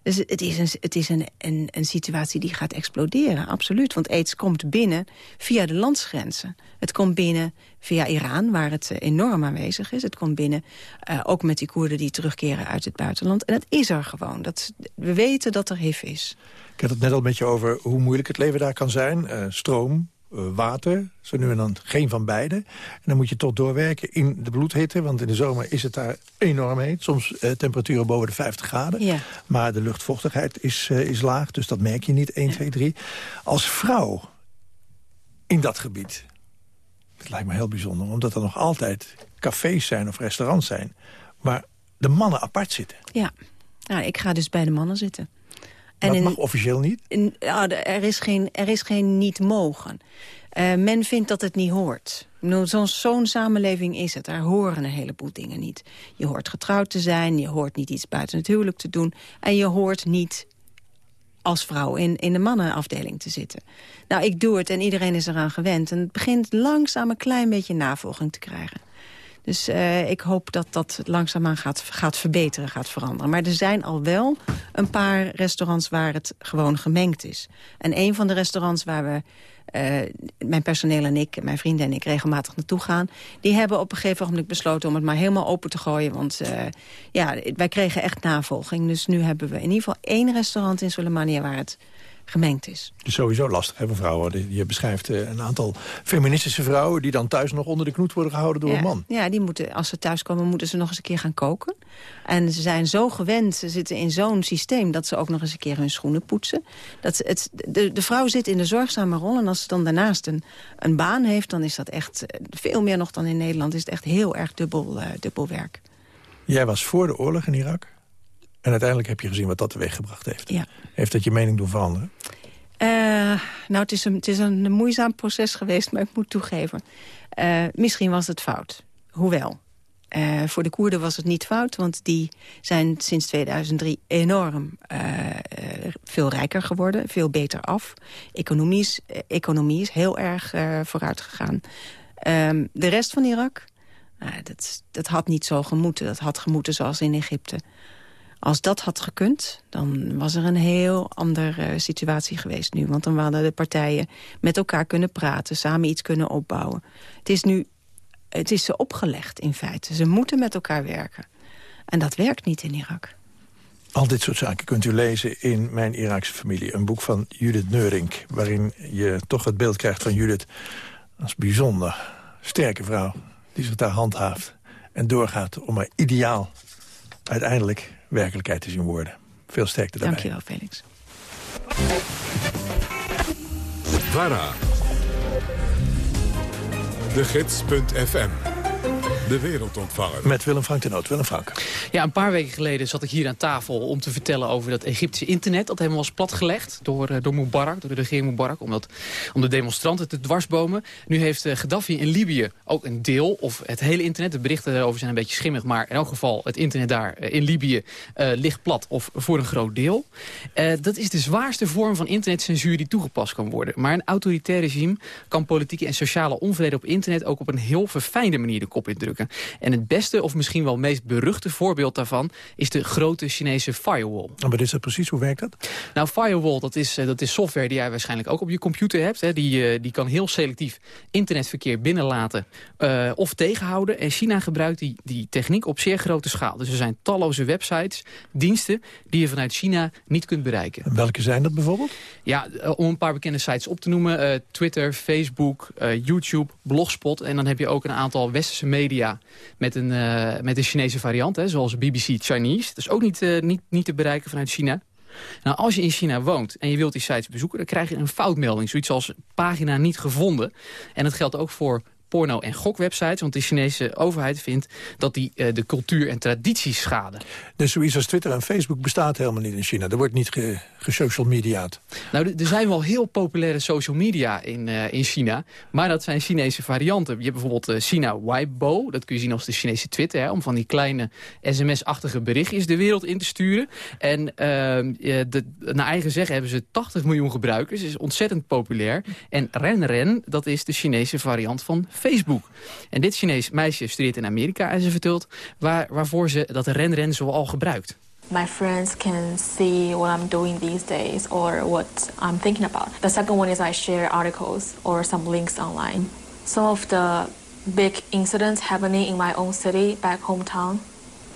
Dus het is, een, het is een, een, situatie die gaat exploderen, absoluut. Want aids komt binnen via de landsgrenzen. Het komt binnen via Iran, waar het eh, enorm aanwezig is. Het komt binnen eh, ook met die Koerden die terugkeren uit het buitenland. En het is er gewoon. Dat, we weten dat er HIV is. Ik had het net al met je over hoe moeilijk het leven daar kan zijn. Eh, stroom, water, zo nu en dan geen van beide. En dan moet je toch doorwerken in de bloedhitte, want in de zomer is het daar enorm heet. Soms eh, temperaturen boven de 50 graden. Ja. Maar de luchtvochtigheid is, eh, is laag, dus dat merk je niet 1, 2, 3. Als vrouw in dat gebied, het lijkt me heel bijzonder... omdat er nog altijd cafés zijn of restaurants zijn... waar de mannen apart zitten. Ja, nou, ik ga dus bij de mannen zitten. Dat mag officieel niet? in- ja, er, is geen, er is geen niet mogen. Eh, men vindt dat het niet hoort. Zo'n zo'n samenleving is het. Daar horen een heleboel dingen niet. Je hoort getrouwd te zijn, je hoort niet iets buiten het huwelijk te doen... en je hoort niet als vrouw in, in de mannenafdeling te zitten. Nou, ik doe het en iedereen is eraan gewend. En het begint langzaam een klein beetje navolging te krijgen. Dus eh, ik hoop dat dat langzaamaan gaat, gaat verbeteren, gaat veranderen. Maar er zijn al wel een paar restaurants waar het gewoon gemengd is. En een van de restaurants waar we, eh, mijn personeel en ik, mijn vrienden en ik regelmatig naartoe gaan... die hebben op een gegeven moment besloten om het maar helemaal open te gooien. Want eh, ja, wij kregen echt navolging. Dus nu hebben we in ieder geval één restaurant in Soleimania waar het gemengd is. Is sowieso lastig hè, voor vrouwen. Je beschrijft eh, een aantal feministische vrouwen... die dan thuis nog onder de knoet worden gehouden door ja, een man. Ja, die moeten, als ze thuiskomen moeten ze nog eens een keer gaan koken. En ze zijn zo gewend, ze zitten in zo'n systeem... dat ze ook nog eens een keer hun schoenen poetsen. Dat het, de, de vrouw zit in de zorgzame rol... en als ze dan daarnaast een, een baan heeft... dan is dat echt eh, veel meer nog dan in Nederland... is het echt heel erg dubbel, eh, dubbel werk. Jij was voor de oorlog in Irak. En uiteindelijk heb je gezien wat dat teweeggebracht heeft. Ja. Heeft dat je mening doen veranderen? Eh, nou, het is, een, het is een moeizaam proces geweest, maar ik moet toegeven. Eh, misschien was het fout. Hoewel. eh, voor de Koerden was het niet fout, want die zijn sinds 2003 enorm veel rijker geworden, veel beter af. Economie is, eh, economie is heel erg vooruit gegaan. Ehm, de rest van Irak, nou, dat, dat had niet zo gemoeten. Dat had gemoeten zoals in Egypte. Als dat had gekund, dan was er een heel andere situatie geweest nu. Want dan hadden de partijen met elkaar kunnen praten, samen iets kunnen opbouwen. Het is nu, het is ze opgelegd in feite. Ze moeten met elkaar werken. En dat werkt niet in Irak. Al dit soort zaken kunt u lezen in Mijn Iraakse Familie. Een boek van Judith Neurink. Waarin je toch het beeld krijgt van Judith als bijzonder sterke vrouw. Die zich daar handhaaft en doorgaat om haar ideaal uiteindelijk werkelijkheid te zien worden. Veel sterkte daarbij. Dankjewel, Felix. VARA. De Gids.fm. De wereldontvanger. Met Willem Frank de Noot. Willem Frank. Ja, een paar weken geleden zat ik hier aan tafel om te vertellen over dat Egyptische internet. Dat helemaal was platgelegd door, eh, door Mubarak, door de regering Mubarak, om, dat, om de demonstranten te dwarsbomen. Nu heeft eh, Gaddafi in Libië ook een deel, of het hele internet. De berichten daarover zijn een beetje schimmig, maar in elk geval het internet daar eh, in Libië eh, ligt plat of voor een groot deel. Eh, dat is de zwaarste vorm van internetcensuur die toegepast kan worden. Maar een autoritair regime kan politieke en sociale onvrede op internet ook op een heel verfijnde manier de kop indrukken. En het beste, of misschien wel meest beruchte voorbeeld daarvan... is de grote Chinese firewall. En wat is dat precies? Hoe werkt dat? Nou, firewall, dat is, eh, dat is software die jij waarschijnlijk ook op je computer hebt. Hè. Die, eh, die kan heel selectief internetverkeer binnenlaten eh, of tegenhouden. En China gebruikt die, die techniek op zeer grote schaal. Dus er zijn talloze websites, diensten... die je vanuit China niet kunt bereiken. En welke zijn dat bijvoorbeeld? Ja, om een paar bekende sites op te noemen. Twitter, Facebook, YouTube, Blogspot. En dan heb je ook een aantal westerse media met een, eh, met een Chinese variant. Hè, zoals BBC Chinese. Dat is ook niet, eh, niet, niet te bereiken vanuit China. Nou, als je in China woont en je wilt die sites bezoeken... dan krijg je een foutmelding. Zoiets als pagina niet gevonden. En dat geldt ook voor porno- en gokwebsites. Want de Chinese overheid vindt dat die eh, de cultuur en tradities schaden. Dus zoiets als Twitter en Facebook bestaat helemaal niet in China. Er wordt niet ge- gesocial mediaat. Nou, er zijn wel heel populaire social media in, eh, in China. Maar dat zijn Chinese varianten. Je hebt bijvoorbeeld eh, China Weibo. Dat kun je zien als de Chinese Twitter. Hè, om van die kleine sms-achtige berichtjes de wereld in te sturen. En eh, de, naar eigen zeggen hebben ze 80 miljoen gebruikers. is ontzettend populair. En Renren, dat is de Chinese variant van Facebook. En dit Chinees meisje studeert in Amerika. En ze vertelt waar, waarvoor ze dat Renren zoal gebruikt. My friends can see what I'm doing these days or what I'm thinking about. The second one is I share articles or some links online. Some of the big incidents happening in my own city, back hometown,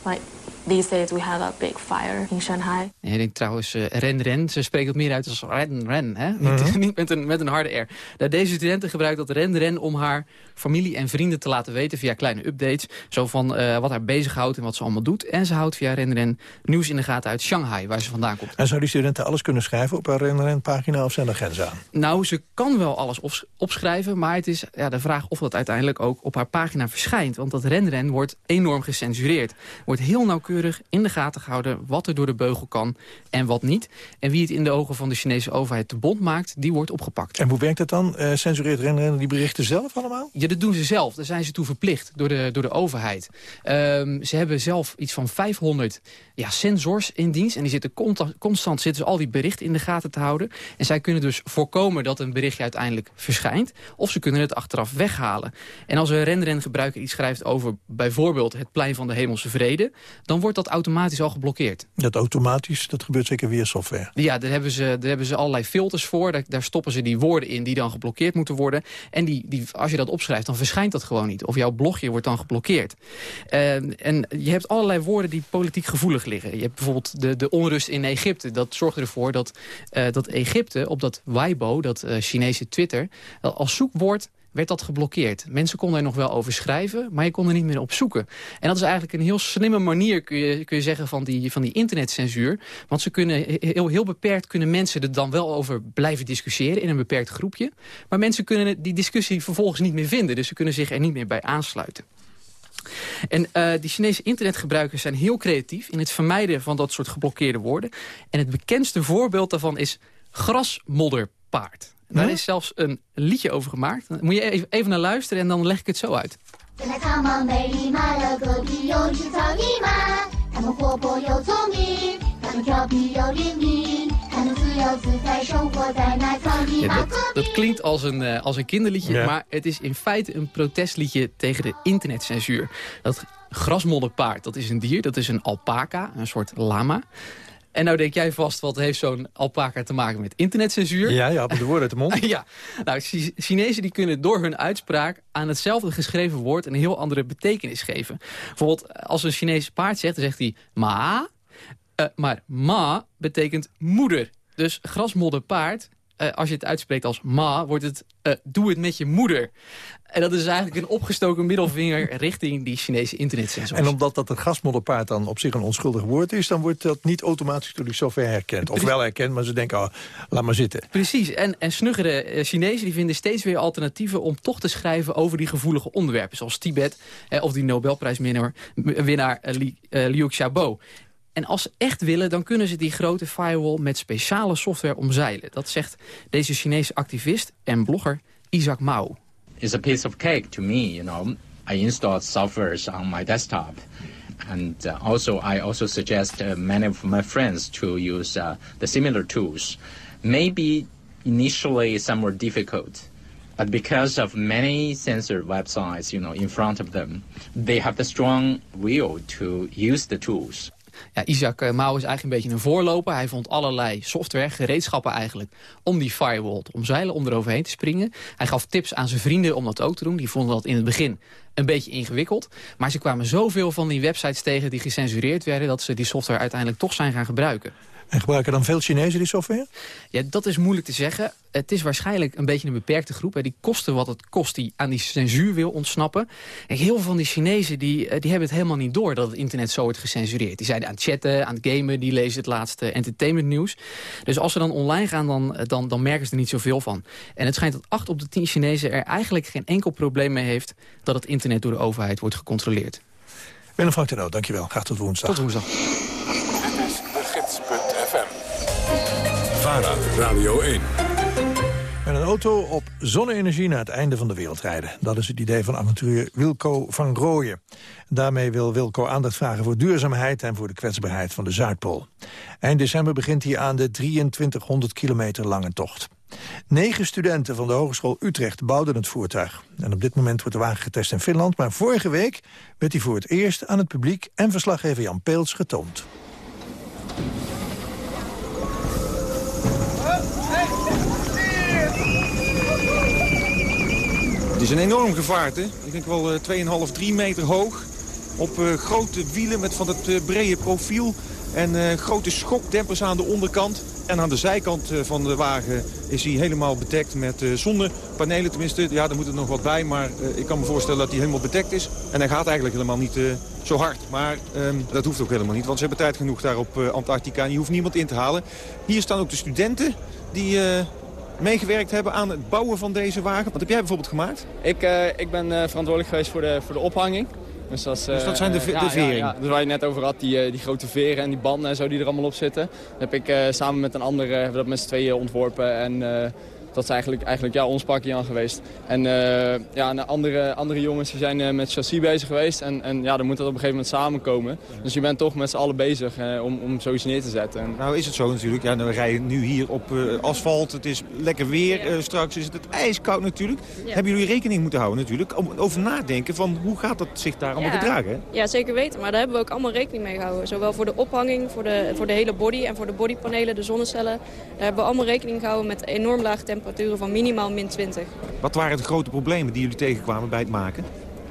like these days we had a big fire in Shanghai. En je denkt trouwens, uh, ren ren, ze spreken het meer uit als ren ren. Hè? [laughs] Mhm. Niet, niet met, een, met een harde R. Nou, deze studenten gebruikt dat ren ren om haar familie en vrienden te laten weten via kleine updates. Zo van uh, wat haar bezighoudt en wat ze allemaal doet. En ze houdt via ren ren nieuws in de gaten uit Shanghai, waar ze vandaan komt. En zou die studenten alles kunnen schrijven op haar ren ren pagina of zijn er grenzen aan? Nou, ze kan wel alles op, opschrijven, maar het is ja, de vraag of dat uiteindelijk ook op haar pagina verschijnt. Want dat ren ren wordt enorm gecensureerd. Wordt heel nauwkeurig in de gaten gehouden wat er door de beugel kan en wat niet. En wie het in de ogen van de Chinese overheid te bond maakt, die wordt opgepakt. En hoe werkt dat dan? Uh, censureert Renren die berichten zelf allemaal? Ja, dat doen ze zelf. Daar zijn ze toe verplicht door de, door de overheid. Um, ze hebben zelf iets van 500 ja, sensors in dienst. En die zitten constant, constant zitten ze al die berichten in de gaten te houden. En zij kunnen dus voorkomen dat een berichtje uiteindelijk verschijnt. Of ze kunnen het achteraf weghalen. En als een renrengebruiker iets schrijft over bijvoorbeeld het plein van de hemelse vrede... dan wordt dat automatisch al geblokkeerd. Dat automatisch, dat gebeurt zeker via software? Ja, daar hebben ze, daar hebben ze allerlei filters voor. Daar, daar stoppen ze die woorden in die dan geblokkeerd moeten worden. En die, die, als je dat opschrijft, dan verschijnt dat gewoon niet. Of jouw blogje wordt dan geblokkeerd. Uh, en je hebt allerlei woorden die politiek gevoelig liggen. Je hebt bijvoorbeeld de, de onrust in Egypte. Dat zorgde ervoor dat, uh, dat Egypte op dat Weibo, dat uh, Chinese Twitter... als zoekwoord werd dat geblokkeerd. Mensen konden er nog wel over schrijven, maar je kon er niet meer op zoeken. En dat is eigenlijk een heel slimme manier, kun je, kun je zeggen, van die, van die internetcensuur. Want ze kunnen heel, heel beperkt kunnen mensen er dan wel over blijven discussiëren in een beperkt groepje. Maar mensen kunnen die discussie vervolgens niet meer vinden. Dus ze kunnen zich er niet meer bij aansluiten. En uh, die Chinese internetgebruikers zijn heel creatief in het vermijden van dat soort geblokkeerde woorden. En het bekendste voorbeeld daarvan is paard. Daar is zelfs een liedje over gemaakt. Moet je even naar luisteren en dan leg ik het zo uit. Ja, dat, klinkt als een, eh, als een kinderliedje, maar het is in feite een protestliedje tegen de internetcensuur. Dat grasmodderpaard, dat is een dier, dat is een alpaca, een soort lama. En nou denk jij vast, wat heeft zo'n alpaca te maken met internetcensuur? Ja, had de woorden uit de mond. [laughs] ja, nou, Chinezen die kunnen door hun uitspraak aan hetzelfde geschreven woord een heel andere betekenis geven. Bijvoorbeeld, als een Chinees paard zegt, dan zegt hij ma. Uh, maar ma betekent moeder. Dus grasmodder paard, uh, als je het uitspreekt als ma, wordt het uh, doe het met je moeder. En dat is eigenlijk een opgestoken middelvinger [laughs] richting die Chinese internetsensors. En omdat dat het gasmodderpaard dan op zich een onschuldig woord is... dan wordt dat niet automatisch door die software herkend. Of wel herkend, maar ze denken, oh, laat maar zitten. Precies, en, en snuggere Chinezen die vinden steeds weer alternatieven... om toch te schrijven over die gevoelige onderwerpen. Zoals Tibet eh, of die Nobelprijswinnaar winnaar, Li, Liu Xiaobo. En als ze echt willen, dan kunnen ze die grote firewall met speciale software omzeilen. Dat zegt deze Chinese activist en blogger Isaac Mao. It's a piece of cake to me, you know. I installed softwares on my desktop. And uh, also, I also suggest uh, many of my friends to use uh, the similar tools. Maybe initially some were difficult, but because of many censored websites, you know, in front of them, they have the strong will to use the tools. Ja, Isaac uh, Mao is eigenlijk een beetje een voorloper. Hij vond allerlei software, gereedschappen eigenlijk... om die firewall te omzeilen, om eroverheen te springen. Hij gaf tips aan zijn vrienden om dat ook te doen. Die vonden dat in het begin een beetje ingewikkeld. Maar ze kwamen zoveel van die websites tegen die gecensureerd werden... dat ze die software uiteindelijk toch zijn gaan gebruiken. En gebruiken dan veel Chinezen die software? Ja, dat is moeilijk te zeggen. Het is waarschijnlijk een beetje een beperkte groep. Hè. Die kosten wat het kost die aan die censuur wil ontsnappen. En heel veel van die Chinezen die, die hebben het helemaal niet door... dat het internet zo wordt gecensureerd. Die zijn aan het chatten, aan het gamen, die lezen het laatste entertainmentnieuws. Dus als ze dan online gaan, dan, dan, dan merken ze er niet zoveel van. En het schijnt dat 8 op de 10 Chinezen er eigenlijk geen enkel probleem mee heeft... dat het internet door de overheid wordt gecontroleerd. Willem Frank Tenno, dankjewel. Graag tot woensdag. Tot woensdag. Radio 1. Met een auto op zonne-energie naar het einde van de wereld rijden. Dat is het idee van avonturier Wilco van Rooyen. Daarmee wil Wilco aandacht vragen voor duurzaamheid... en voor de kwetsbaarheid van de Zuidpool. Eind december begint hij aan de 2300 kilometer lange tocht. Negen studenten van de Hogeschool Utrecht bouwden het voertuig. En op dit moment wordt de wagen getest in Finland... maar vorige week werd hij voor het eerst aan het publiek... en verslaggever Jan Peels getoond. Het is een enorm gevaarte. Ik denk wel 2,5, 3 meter hoog. op eh, grote wielen met van dat eh, brede profiel. En eh, grote schokdempers aan de onderkant. En aan de zijkant eh, van de wagen is hij helemaal bedekt met eh, zonnepanelen. Tenminste, ja, daar moet er nog wat bij. Maar eh, ik kan me voorstellen dat hij helemaal bedekt is. En hij gaat eigenlijk helemaal niet eh, zo hard. Maar ehm, dat hoeft ook helemaal niet. Want ze hebben tijd genoeg daar op eh, Antarctica. En je hoeft niemand in te halen. Hier staan ook de studenten die... eh, meegewerkt hebben aan het bouwen van deze wagen. Wat heb jij bijvoorbeeld gemaakt? Ik, eh, ik ben eh, verantwoordelijk geweest voor de, voor de ophanging. Dus dat, is, Dus dat eh, zijn de ve- ja, de vering? Ja, Dus waar je net over had, die, die grote veren en die banden en zo die er allemaal op zitten. Dat heb ik samen met een ander hebben we dat met z'n tweeën ontworpen. En dat is eigenlijk, eigenlijk ja, ons pakje aan geweest. En eh, ja, en andere, andere jongens die zijn eh, met chassis bezig geweest. En, en ja, dan moet dat op een gegeven moment samenkomen. Dus je bent toch met z'n allen bezig eh, om, om zoiets neer te zetten. En, Nou is het zo natuurlijk. Ja, we rijden nu hier op eh, asfalt. Het is lekker weer. Eh, straks is het, het ijskoud natuurlijk. Ja. Hebben jullie rekening moeten houden natuurlijk. Om, over nadenken van hoe gaat dat zich daar allemaal Ja. gedragen. Ja, zeker weten. Maar daar hebben we ook allemaal rekening mee gehouden. Zowel voor de ophanging, voor de, voor de hele body en voor de bodypanelen, de zonnecellen. Daar hebben we allemaal rekening gehouden met enorm lage temperaturen van minimaal min 20. Wat waren de grote problemen die jullie tegenkwamen bij het maken?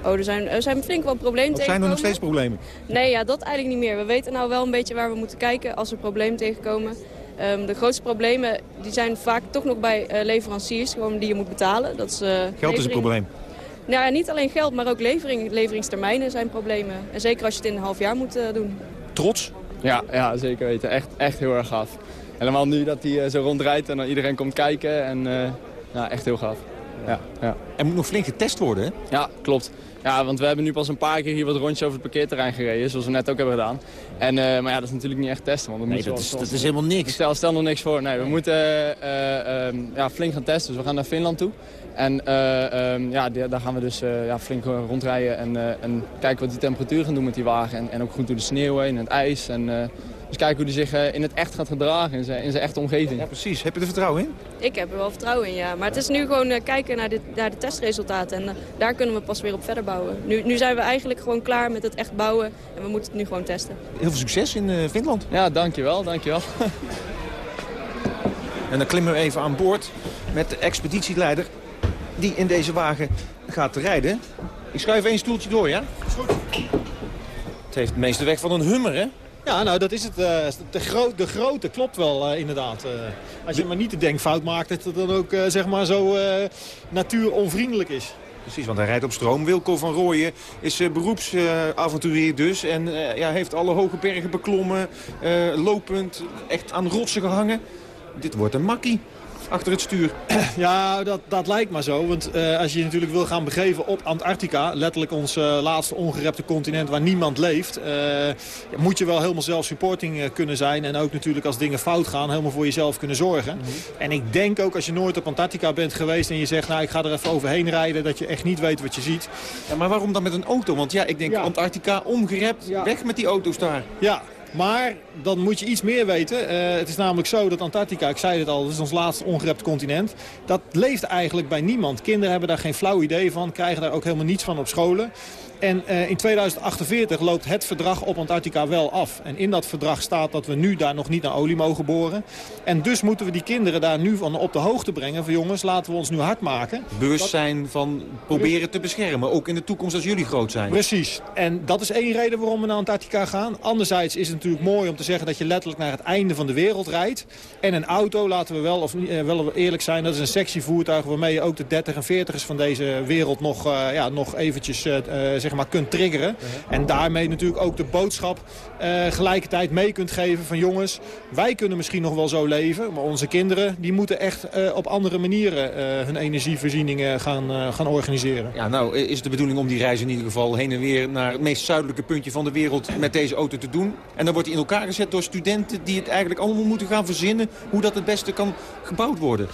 Oh, er zijn, er zijn flink wat problemen Of zijn er nog steeds problemen? Nee, ja, dat eigenlijk niet meer. We weten nou wel een beetje waar we moeten kijken als er problemen tegenkomen. Ehm, de grootste problemen die zijn vaak toch nog bij eh, leveranciers gewoon die je moet betalen. Dat is, eh, Geld is een probleem. Nou, ja, niet alleen geld, maar ook levering. leveringstermijnen zijn problemen. En zeker als je het in een half jaar moet eh, doen. Trots? Ja, ja, zeker weten. Echt, echt heel erg gaaf. Helemaal nu dat hij eh, zo rondrijdt en dan iedereen komt kijken. En eh, ja, echt heel gaaf. Ja, ja. Er moet nog flink getest worden, hè? Ja, klopt. Ja, want we hebben nu pas een paar keer hier wat rondjes over het parkeerterrein gereden, zoals we net ook hebben gedaan. En, eh, maar ja, dat is natuurlijk niet echt testen. Want Nee, dat is- dat is helemaal niks. Stel, stel nog niks voor. Nee, we moeten eh, ehm, ja, flink gaan testen. Dus we gaan naar Finland toe. En eh, ehm, ja, daar gaan we dus ja, flink rondrijden en, en kijken wat die temperatuur gaan doen met die wagen. En, en ook goed door de sneeuw heen en het ijs. En, dus kijken hoe die zich eh, in het echt gaat gedragen, in zijn, in zijn echte omgeving. Ja, precies. Heb je er vertrouwen in? Ik heb er wel vertrouwen in, ja. Maar het is nu gewoon eh, kijken naar de, naar de testresultaten. En eh, daar kunnen we pas weer op verder bouwen. Nu, nu zijn we eigenlijk gewoon klaar met het echt bouwen. En we moeten het nu gewoon testen. Heel veel succes in eh, Finland. Ja, dankjewel, dankjewel. [laughs] En dan klimmen we even aan boord met de expeditieleider die in deze wagen gaat rijden. Ik schuif één stoeltje door, ja? goed. Het heeft de meeste weg van een hummer, hè? Ja, nou dat is het. eh, de, gro de grootte klopt wel eh, inderdaad. Eh, als je maar niet de denkfout maakt dat het dan ook zeg maar zo natuuronvriendelijk is. Precies, want hij rijdt op stroom. Wilco van Rooyen is beroepsavonturier dus. En ja, heeft alle hoge bergen beklommen. Lopend, echt aan rotsen gehangen. Dit wordt een makkie achter het stuur. [clears throat] Ja, dat, dat lijkt maar zo. Want uh, als je je natuurlijk wil gaan begeven op Antarctica... letterlijk ons uh, laatste ongerepte continent waar niemand leeft... Uh, moet je wel helemaal zelf supporting kunnen zijn. En ook natuurlijk als dingen fout gaan helemaal voor jezelf kunnen zorgen. Mm -hmm. En ik denk ook als je nooit op Antarctica bent geweest... en je zegt, nou ik ga er even overheen rijden... dat je echt niet weet wat je ziet. Ja, maar waarom dan met een auto? Want ja, ik denk ja. Antarctica ongerept, ja. weg met die auto's daar. Ja, maar dan moet je iets meer weten. Uh, het is namelijk zo dat Antarctica, ik zei het al, dat is ons laatste ongerept continent. Dat leeft eigenlijk bij niemand. Kinderen hebben daar geen flauw idee van, krijgen daar ook helemaal niets van op scholen. En uh, in 2048 loopt het verdrag op Antarctica wel af. En in dat verdrag staat dat we nu daar nog niet naar olie mogen boren. En dus moeten we die kinderen daar nu van op de hoogte brengen. Van jongens, laten we ons nu hard maken. Bewustzijn dat... van proberen te beschermen. Ook in de toekomst als jullie groot zijn. Precies. En dat is één reden waarom we naar Antarctica gaan. Anderzijds is het natuurlijk mooi om te zeggen dat je letterlijk naar het einde van de wereld rijdt. En een auto, laten we wel, of, uh, wel eerlijk zijn, dat is een sectievoertuig waarmee je ook de 30 en 40ers van deze wereld nog, uh, ja, nog eventjes uh, zeg maar kunt triggeren. En daarmee natuurlijk ook de boodschap uh, gelijkertijd mee kunt geven van jongens, wij kunnen misschien nog wel zo leven, maar onze kinderen die moeten echt uh, op andere manieren uh, hun energievoorzieningen gaan, gaan organiseren. Ja, nou is het de bedoeling om die reis in ieder geval heen en weer naar het meest zuidelijke puntje van de wereld met deze auto te doen. En dan wordt die in elkaar gezet door studenten die het eigenlijk allemaal moeten gaan verzinnen hoe dat het beste kan gebouwd worden.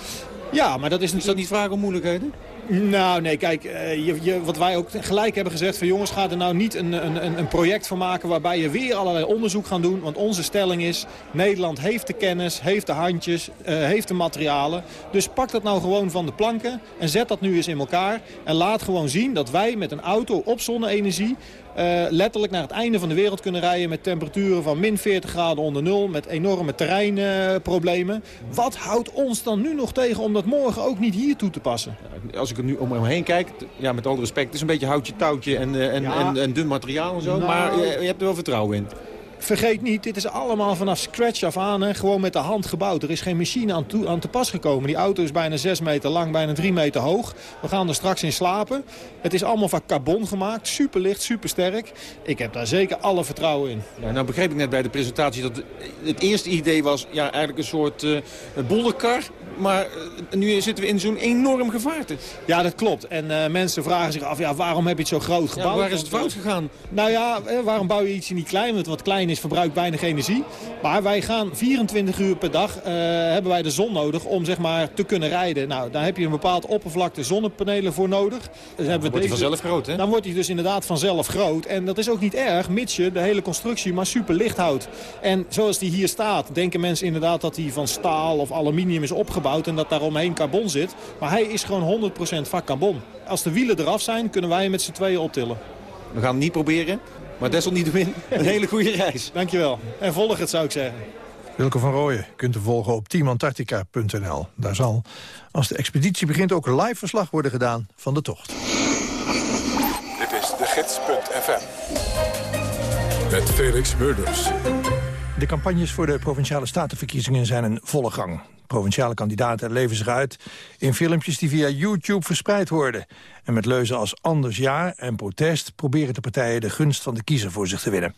Ja, maar dat is, dat niet vragen om moeilijkheden? Nou, nee, kijk, uh, je, wat wij ook gelijk hebben gezegd... van jongens, ga er nou niet een, een, een project van maken... waarbij je weer allerlei onderzoek gaat doen. Want onze stelling is, Nederland heeft de kennis, heeft de handjes, uh, heeft de materialen. Dus pak dat nou gewoon van de planken en zet dat nu eens in elkaar. En laat gewoon zien dat wij met een auto op zonne-energie... Uh, letterlijk naar het einde van de wereld kunnen rijden... met temperaturen van min 40 graden onder nul... met enorme terreinproblemen. Wat houdt ons dan nu nog tegen om dat morgen ook niet hier toe te passen? Als ik er nu om me heen kijk, ja, met alle respect, het is een beetje houtje touwtje en, eh, en, Ja. en, en dun materiaal en zo. Nou. Maar je, je hebt er wel vertrouwen in. Vergeet niet, dit is allemaal vanaf scratch af aan. Hè, gewoon met de hand gebouwd. Er is geen machine aan, aan te pas gekomen. Die auto is bijna 6 meter lang, bijna 3 meter hoog. We gaan er straks in slapen. Het is allemaal van carbon gemaakt. Super licht, super sterk. Ik heb daar zeker alle vertrouwen in. Nou begreep ik net bij de presentatie dat het eerste idee was... ja, eigenlijk een soort bolderkar. Maar eh, nu zitten we in zo'n enorm gevaarte. Ja, dat klopt. En eh, mensen vragen zich af, ja, waarom heb je het zo groot gebouwd? waar is het fout gegaan? Nou ja, eh, waarom bouw je iets niet klein? Want wat klein is, verbruikt weinig energie. Maar wij gaan 24 uur per dag, eh, hebben wij de zon nodig om zeg maar te kunnen rijden. Nou, daar heb je een bepaald oppervlakte zonnepanelen voor nodig. Dus hebben we wordt hij vanzelf groot, hè? Dan wordt hij dus inderdaad vanzelf groot. En dat is ook niet erg, mits je de hele constructie maar super licht houdt. En zoals die hier staat, denken mensen inderdaad dat hij van staal of aluminium is opgebouwd... en dat daar omheen carbon zit. Maar hij is gewoon 100% van carbon. Als de wielen eraf zijn, kunnen wij hem met z'n tweeën optillen. We gaan het niet proberen, maar desalniettemin een [laughs] hele goede reis. Dankjewel. En volg het, zou ik zeggen. Wilke van Rooyen kunt u volgen op teamantarctica.nl. Daar zal, als de expeditie begint, ook een live verslag worden gedaan van de tocht. Dit is de gids.fm. Met Felix Murders. De campagnes voor de Provinciale Statenverkiezingen zijn in volle gang. Provinciale kandidaten leven zich uit in filmpjes die via YouTube verspreid worden. En met leuzen als anders ja en protest proberen de partijen de gunst van de kiezer voor zich te winnen.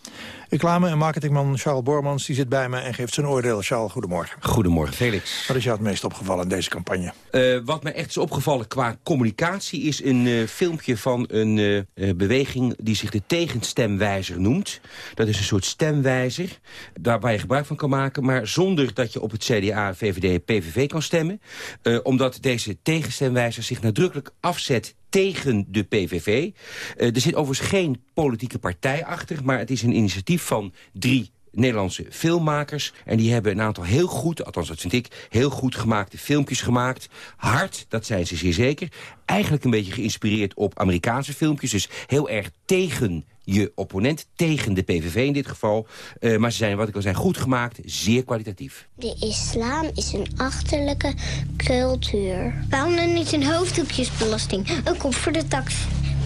Reclame- en marketingman Charles Bormans die zit bij me en geeft zijn oordeel. Charles, goedemorgen. Goedemorgen, Felix. Wat is jou het meest opgevallen in deze campagne? Eh, wat mij echt is opgevallen qua communicatie is een eh, filmpje van een eh, beweging die zich de tegenstemwijzer noemt. Dat is een soort stemwijzer daar waar je gebruik van kan maken, maar zonder dat je op het CDA, VVD PVV kan stemmen. Eh, omdat deze tegenstemwijzer zich nadrukkelijk afzet tegen de PVV. Eh, er zit overigens geen politieke partij achter, maar het is een initiatief van drie Nederlandse filmmakers. En die hebben een aantal heel goed, althans dat vind ik, heel goed gemaakte filmpjes gemaakt. Hard, dat zijn ze zeer zeker. Eigenlijk een beetje geïnspireerd op Amerikaanse filmpjes. Dus heel erg tegen je opponent, tegen de PVV in dit geval. Eh, maar ze zijn, wat ik al zei, goed gemaakt, zeer kwalitatief. De islam is een achterlijke cultuur. Waarom dan niet een hoofddoekjesbelasting? Een kop voor de tax.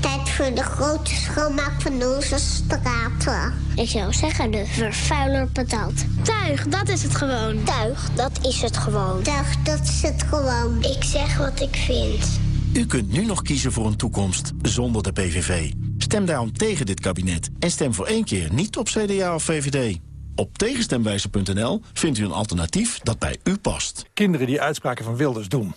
Tijd voor de grote schoonmaak van onze straten. Ik zou zeggen de vervuiler betaalt. Tuig, dat is het gewoon. Tuig, dat is het gewoon. Tuig, dat is het gewoon. Ik zeg wat ik vind. U kunt nu nog kiezen voor een toekomst zonder de PVV. Stem daarom tegen dit kabinet en stem voor één keer niet op CDA of VVD. Op tegenstemwijzer.nl vindt u een alternatief dat bij u past. Kinderen die uitspraken van Wilders doen.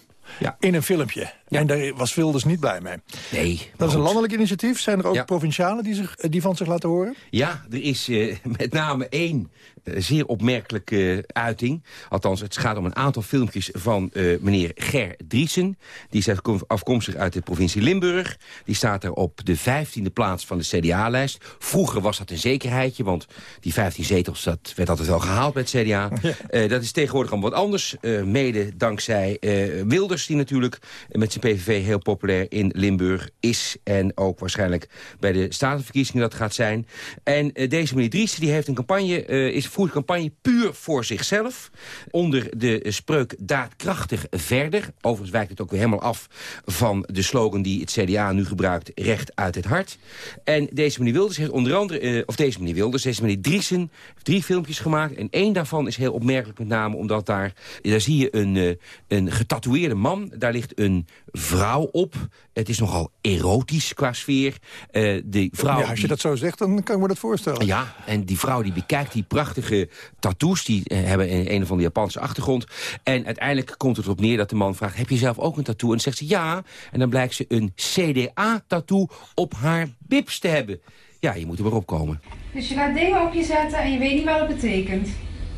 In een filmpje. En daar was Wilders niet blij mee. Nee. Dat is een landelijk initiatief. Zijn er ook provincialen die, zich, die van zich laten horen? Ja, er is eh, met name één eh, zeer opmerkelijke eh, uiting. Althans, het gaat om een aantal filmpjes van eh, meneer Ger Driesen. Die is afkom- afkomstig uit de provincie Limburg. Die staat er op de vijftiende plaats van de CDA-lijst. Vroeger was dat een zekerheidje, want die 15 zetels... dat werd altijd wel gehaald bij het CDA. Eh, dat is tegenwoordig allemaal wat anders. eh, mede dankzij eh, Wilders, die natuurlijk met zijn PVV heel populair in Limburg is. En ook waarschijnlijk bij de statenverkiezingen dat gaat zijn. En eh, deze meneer Driesen die heeft een campagne, eh, is voert campagne puur voor zichzelf. Onder de spreuk daadkrachtig verder. Overigens wijkt het ook weer helemaal af van de slogan die het CDA nu gebruikt. Recht uit het hart. En deze meneer Wilders heeft onder andere, eh, of deze meneer Wilders, deze meneer Driesen, heeft drie filmpjes gemaakt. En één daarvan is heel opmerkelijk met name omdat daar, daar zie je een, een getatoeëerde man. Daar ligt een vrouw op. Het is nogal erotisch qua sfeer. Eh, die vrouw ja, als je die- dat zo zegt, dan kan ik me dat voorstellen. ja, en die vrouw die bekijkt die prachtige tattoos... die eh, hebben een, een of andere Japanse achtergrond. En uiteindelijk komt het erop neer dat de man vraagt... heb je zelf ook een tattoo? En dan zegt ze ja. En dan blijkt ze een CDA-tattoo op haar bips te hebben. Ja, je moet er maar opkomen. Dus je laat dingen op je zetten en je weet niet wat het betekent.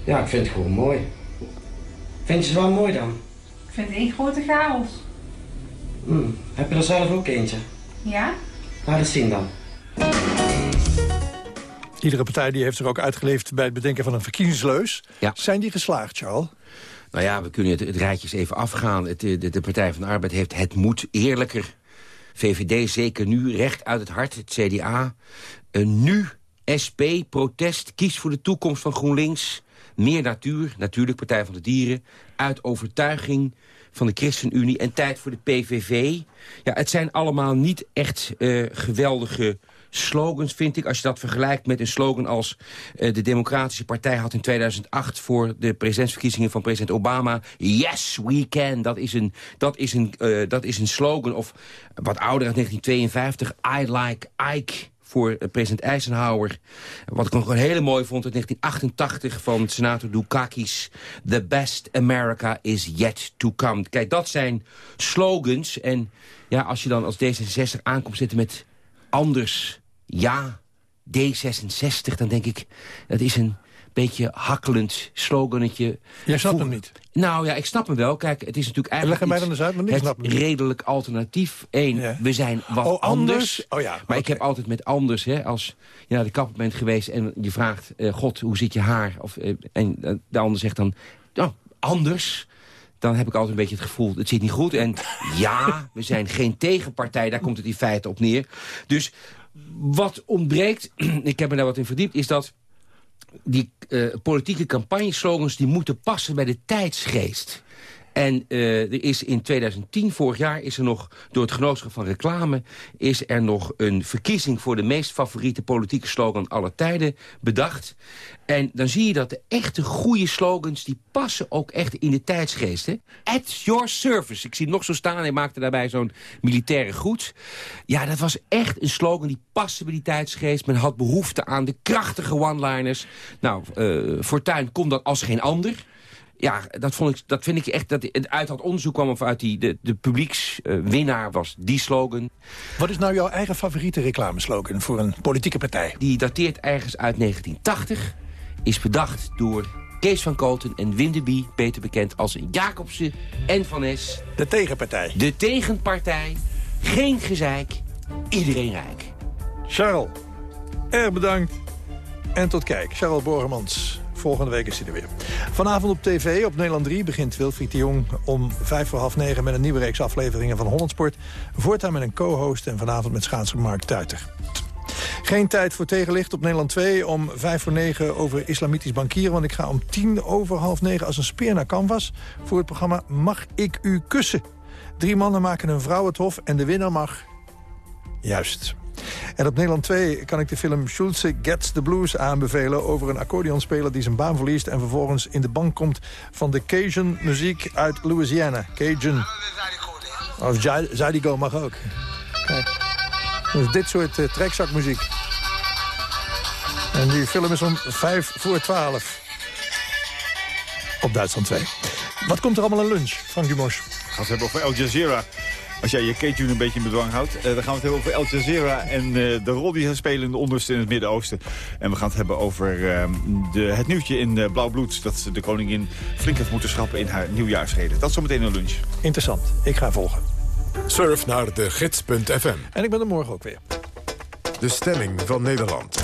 Ja, ik vind het gewoon mooi. Vind je ze wel mooi dan? Ik vind het één grote chaos. Hm, Heb je er zelf ook eentje? Ja? Laat het zien dan. Iedere partij die heeft zich ook uitgeleefd bij het bedenken van een verkiezingsleus. Zijn die geslaagd, Charles? Nou ja, we kunnen het, het rijtje eens even afgaan. Het, eh, de, de Partij van de Arbeid heeft het moet eerlijker. VVD zeker nu, recht uit het hart, het CDA. Eh, nu SP, protest, kies voor de toekomst van GroenLinks. Meer natuur, natuurlijk Partij van de Dieren. Uit overtuiging van de ChristenUnie en tijd voor de PVV. Ja, het zijn allemaal niet echt uh, geweldige slogans, vind ik. Als je dat vergelijkt met een slogan als uh, de Democratische Partij had in 2008... voor de presidentsverkiezingen van president Obama. Yes, we can. Dat is een, dat is een, uh, dat is een slogan. Of wat ouder uit 1952. I like Ike voor president Eisenhower. Wat ik nog een hele mooi vond uit 1988 van senator Dukakis. The best America is yet to come. Kijk, dat zijn slogans. En ja, als je dan als D66 aankomt zitten met anders, ja, D66, dan denk ik, dat is een beetje hakkelend slogannetje. Jij snapt hem niet? Nou ja, ik snap hem wel. Kijk, het is natuurlijk eigenlijk Leg mij dan eens uit, maar ik snap hem redelijk alternatief. Eén, ja. we zijn wat oh, anders. Oh, ja, maar okay. ik heb altijd met anders, hè, als je naar de kapper bent geweest... en je vraagt, uh, god, hoe zit je haar? Of, uh, en uh, de ander zegt dan, oh, anders dan heb ik altijd een beetje het gevoel, het zit niet goed. En [laughs] ja, we zijn geen tegenpartij, daar komt het in feite op neer. Dus wat ontbreekt, [clears throat] ik heb me daar wat in verdiept, is dat die uh, politieke campagneslogans die moeten passen bij de tijdsgeest. En uh, er is in 2010, vorig jaar, is er nog door het genootschap van reclame... is er nog een verkiezing voor de meest favoriete politieke slogan aller tijden bedacht. En dan zie je dat de echte goede slogans... die passen ook echt in de tijdsgeest. Hè? At your service. Ik zie nog zo staan. Hij maakte daarbij zo'n militaire groet. Ja, dat was echt een slogan die paste bij die tijdsgeest. Men had behoefte aan de krachtige one-liners. Nou, uh, Fortuyn kon dat als geen ander ja, dat, vond ik, dat vind ik echt... Dat uit dat onderzoek kwam of uit die, de, de publiekswinnaar uh, was die slogan. Wat is nou jouw eigen favoriete reclameslogan voor een politieke partij? Die dateert ergens uit 1980. Is bedacht door Kees van Koten en Windeby, beter bekend als Jacobsen en Van Es. De tegenpartij. De tegenpartij. Geen gezeik. Iedereen rijk. Charles, erg bedankt. En tot kijk. Charles Borgemans. Volgende week is hij er weer. Vanavond op tv op Nederland 3 begint Wilfried de Jong om vijf voor half negen... met een nieuwe reeks afleveringen van Hollandsport. Voortaan met een co-host en vanavond met schaatser Mark Tuiter. Geen tijd voor tegenlicht op Nederland 2 om vijf voor negen over islamitisch bankieren. Want ik ga om tien over half negen als een speer naar Canvas... voor het programma Mag ik u kussen? Drie mannen maken een vrouw het hof en de winnaar mag... Juist. En op Nederland 2 kan ik de film Schulze Gets the Blues aanbevelen... over een accordeonspeler die zijn baan verliest... en vervolgens in de bank komt van de Cajun muziek uit Louisiana. Cajun. Of Zydeco mag ook. Kijk. Dus dit soort uh, trekzakmuziek. En die film is om 5 voor 12. Op Duitsland 2. Wat komt er allemaal aan lunch, Frank Dumos? We het hebben over Al Jazeera. Als jij je Cajun een beetje in bedwang houdt. Uh, dan gaan we het hebben over Al Jazeera en uh, de rol die ze spelen in de onderste in het Midden-Oosten. En we gaan het hebben over uh, de, het nieuwtje in uh, Blauw Bloed. Dat de koningin flink heeft moeten schrappen in haar nieuwjaarsreden. Dat zometeen een lunch. Interessant. Ik ga volgen. Surf naar de gids.fm. En ik ben er morgen ook weer. De stemming van Nederland.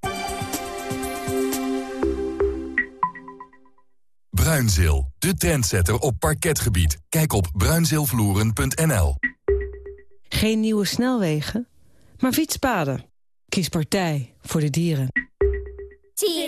Bruinzeel, de trendsetter op parketgebied. Kijk op bruinzeelvloeren.nl. Geen nieuwe snelwegen, maar fietspaden. Kies partij voor de dieren.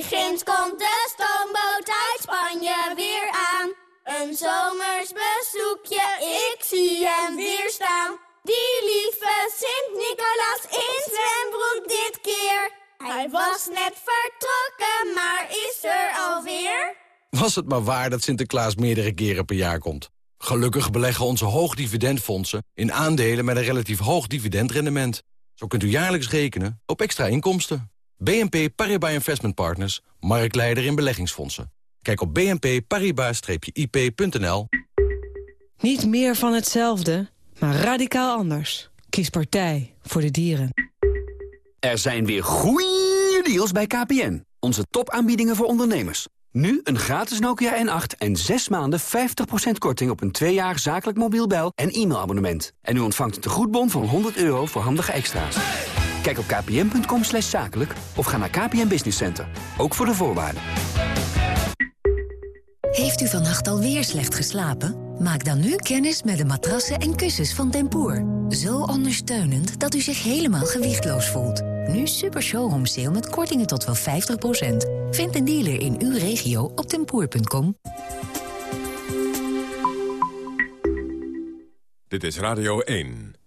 Ginds komt de stoomboot uit Spanje weer aan. Een zomers bezoekje, ik zie hem weer staan. Die lieve Sint-Nicolaas in zwembroek dit keer. Hij was net vertrokken, maar is er alweer. Was het maar waar dat Sinterklaas meerdere keren per jaar komt. Gelukkig beleggen onze hoogdividendfondsen in aandelen met een relatief hoog dividendrendement. Zo kunt u jaarlijks rekenen op extra inkomsten. BNP Paribas Investment Partners, marktleider in beleggingsfondsen. Kijk op bnp-paribas-ip.nl. Niet meer van hetzelfde, maar radicaal anders. Kies partij voor de dieren. Er zijn weer goeie deals bij KPN. Onze topaanbiedingen voor ondernemers. Nu een gratis Nokia N8 en 6 maanden 50% korting op een 2 jaar zakelijk mobiel bel- en e-mailabonnement. En u ontvangt een tegoedbon van 100 euro voor handige extra's. Kijk op kpn.com slash zakelijk of ga naar KPN Business Center. Ook voor de voorwaarden. Heeft u vannacht alweer slecht geslapen? Maak dan nu kennis met de matrassen en kussens van Tempoor. Zo ondersteunend dat u zich helemaal gewichtloos voelt. Nu super showroom sale met kortingen tot wel 50%. Vind een dealer in uw regio op tempoor.com. Dit is Radio 1.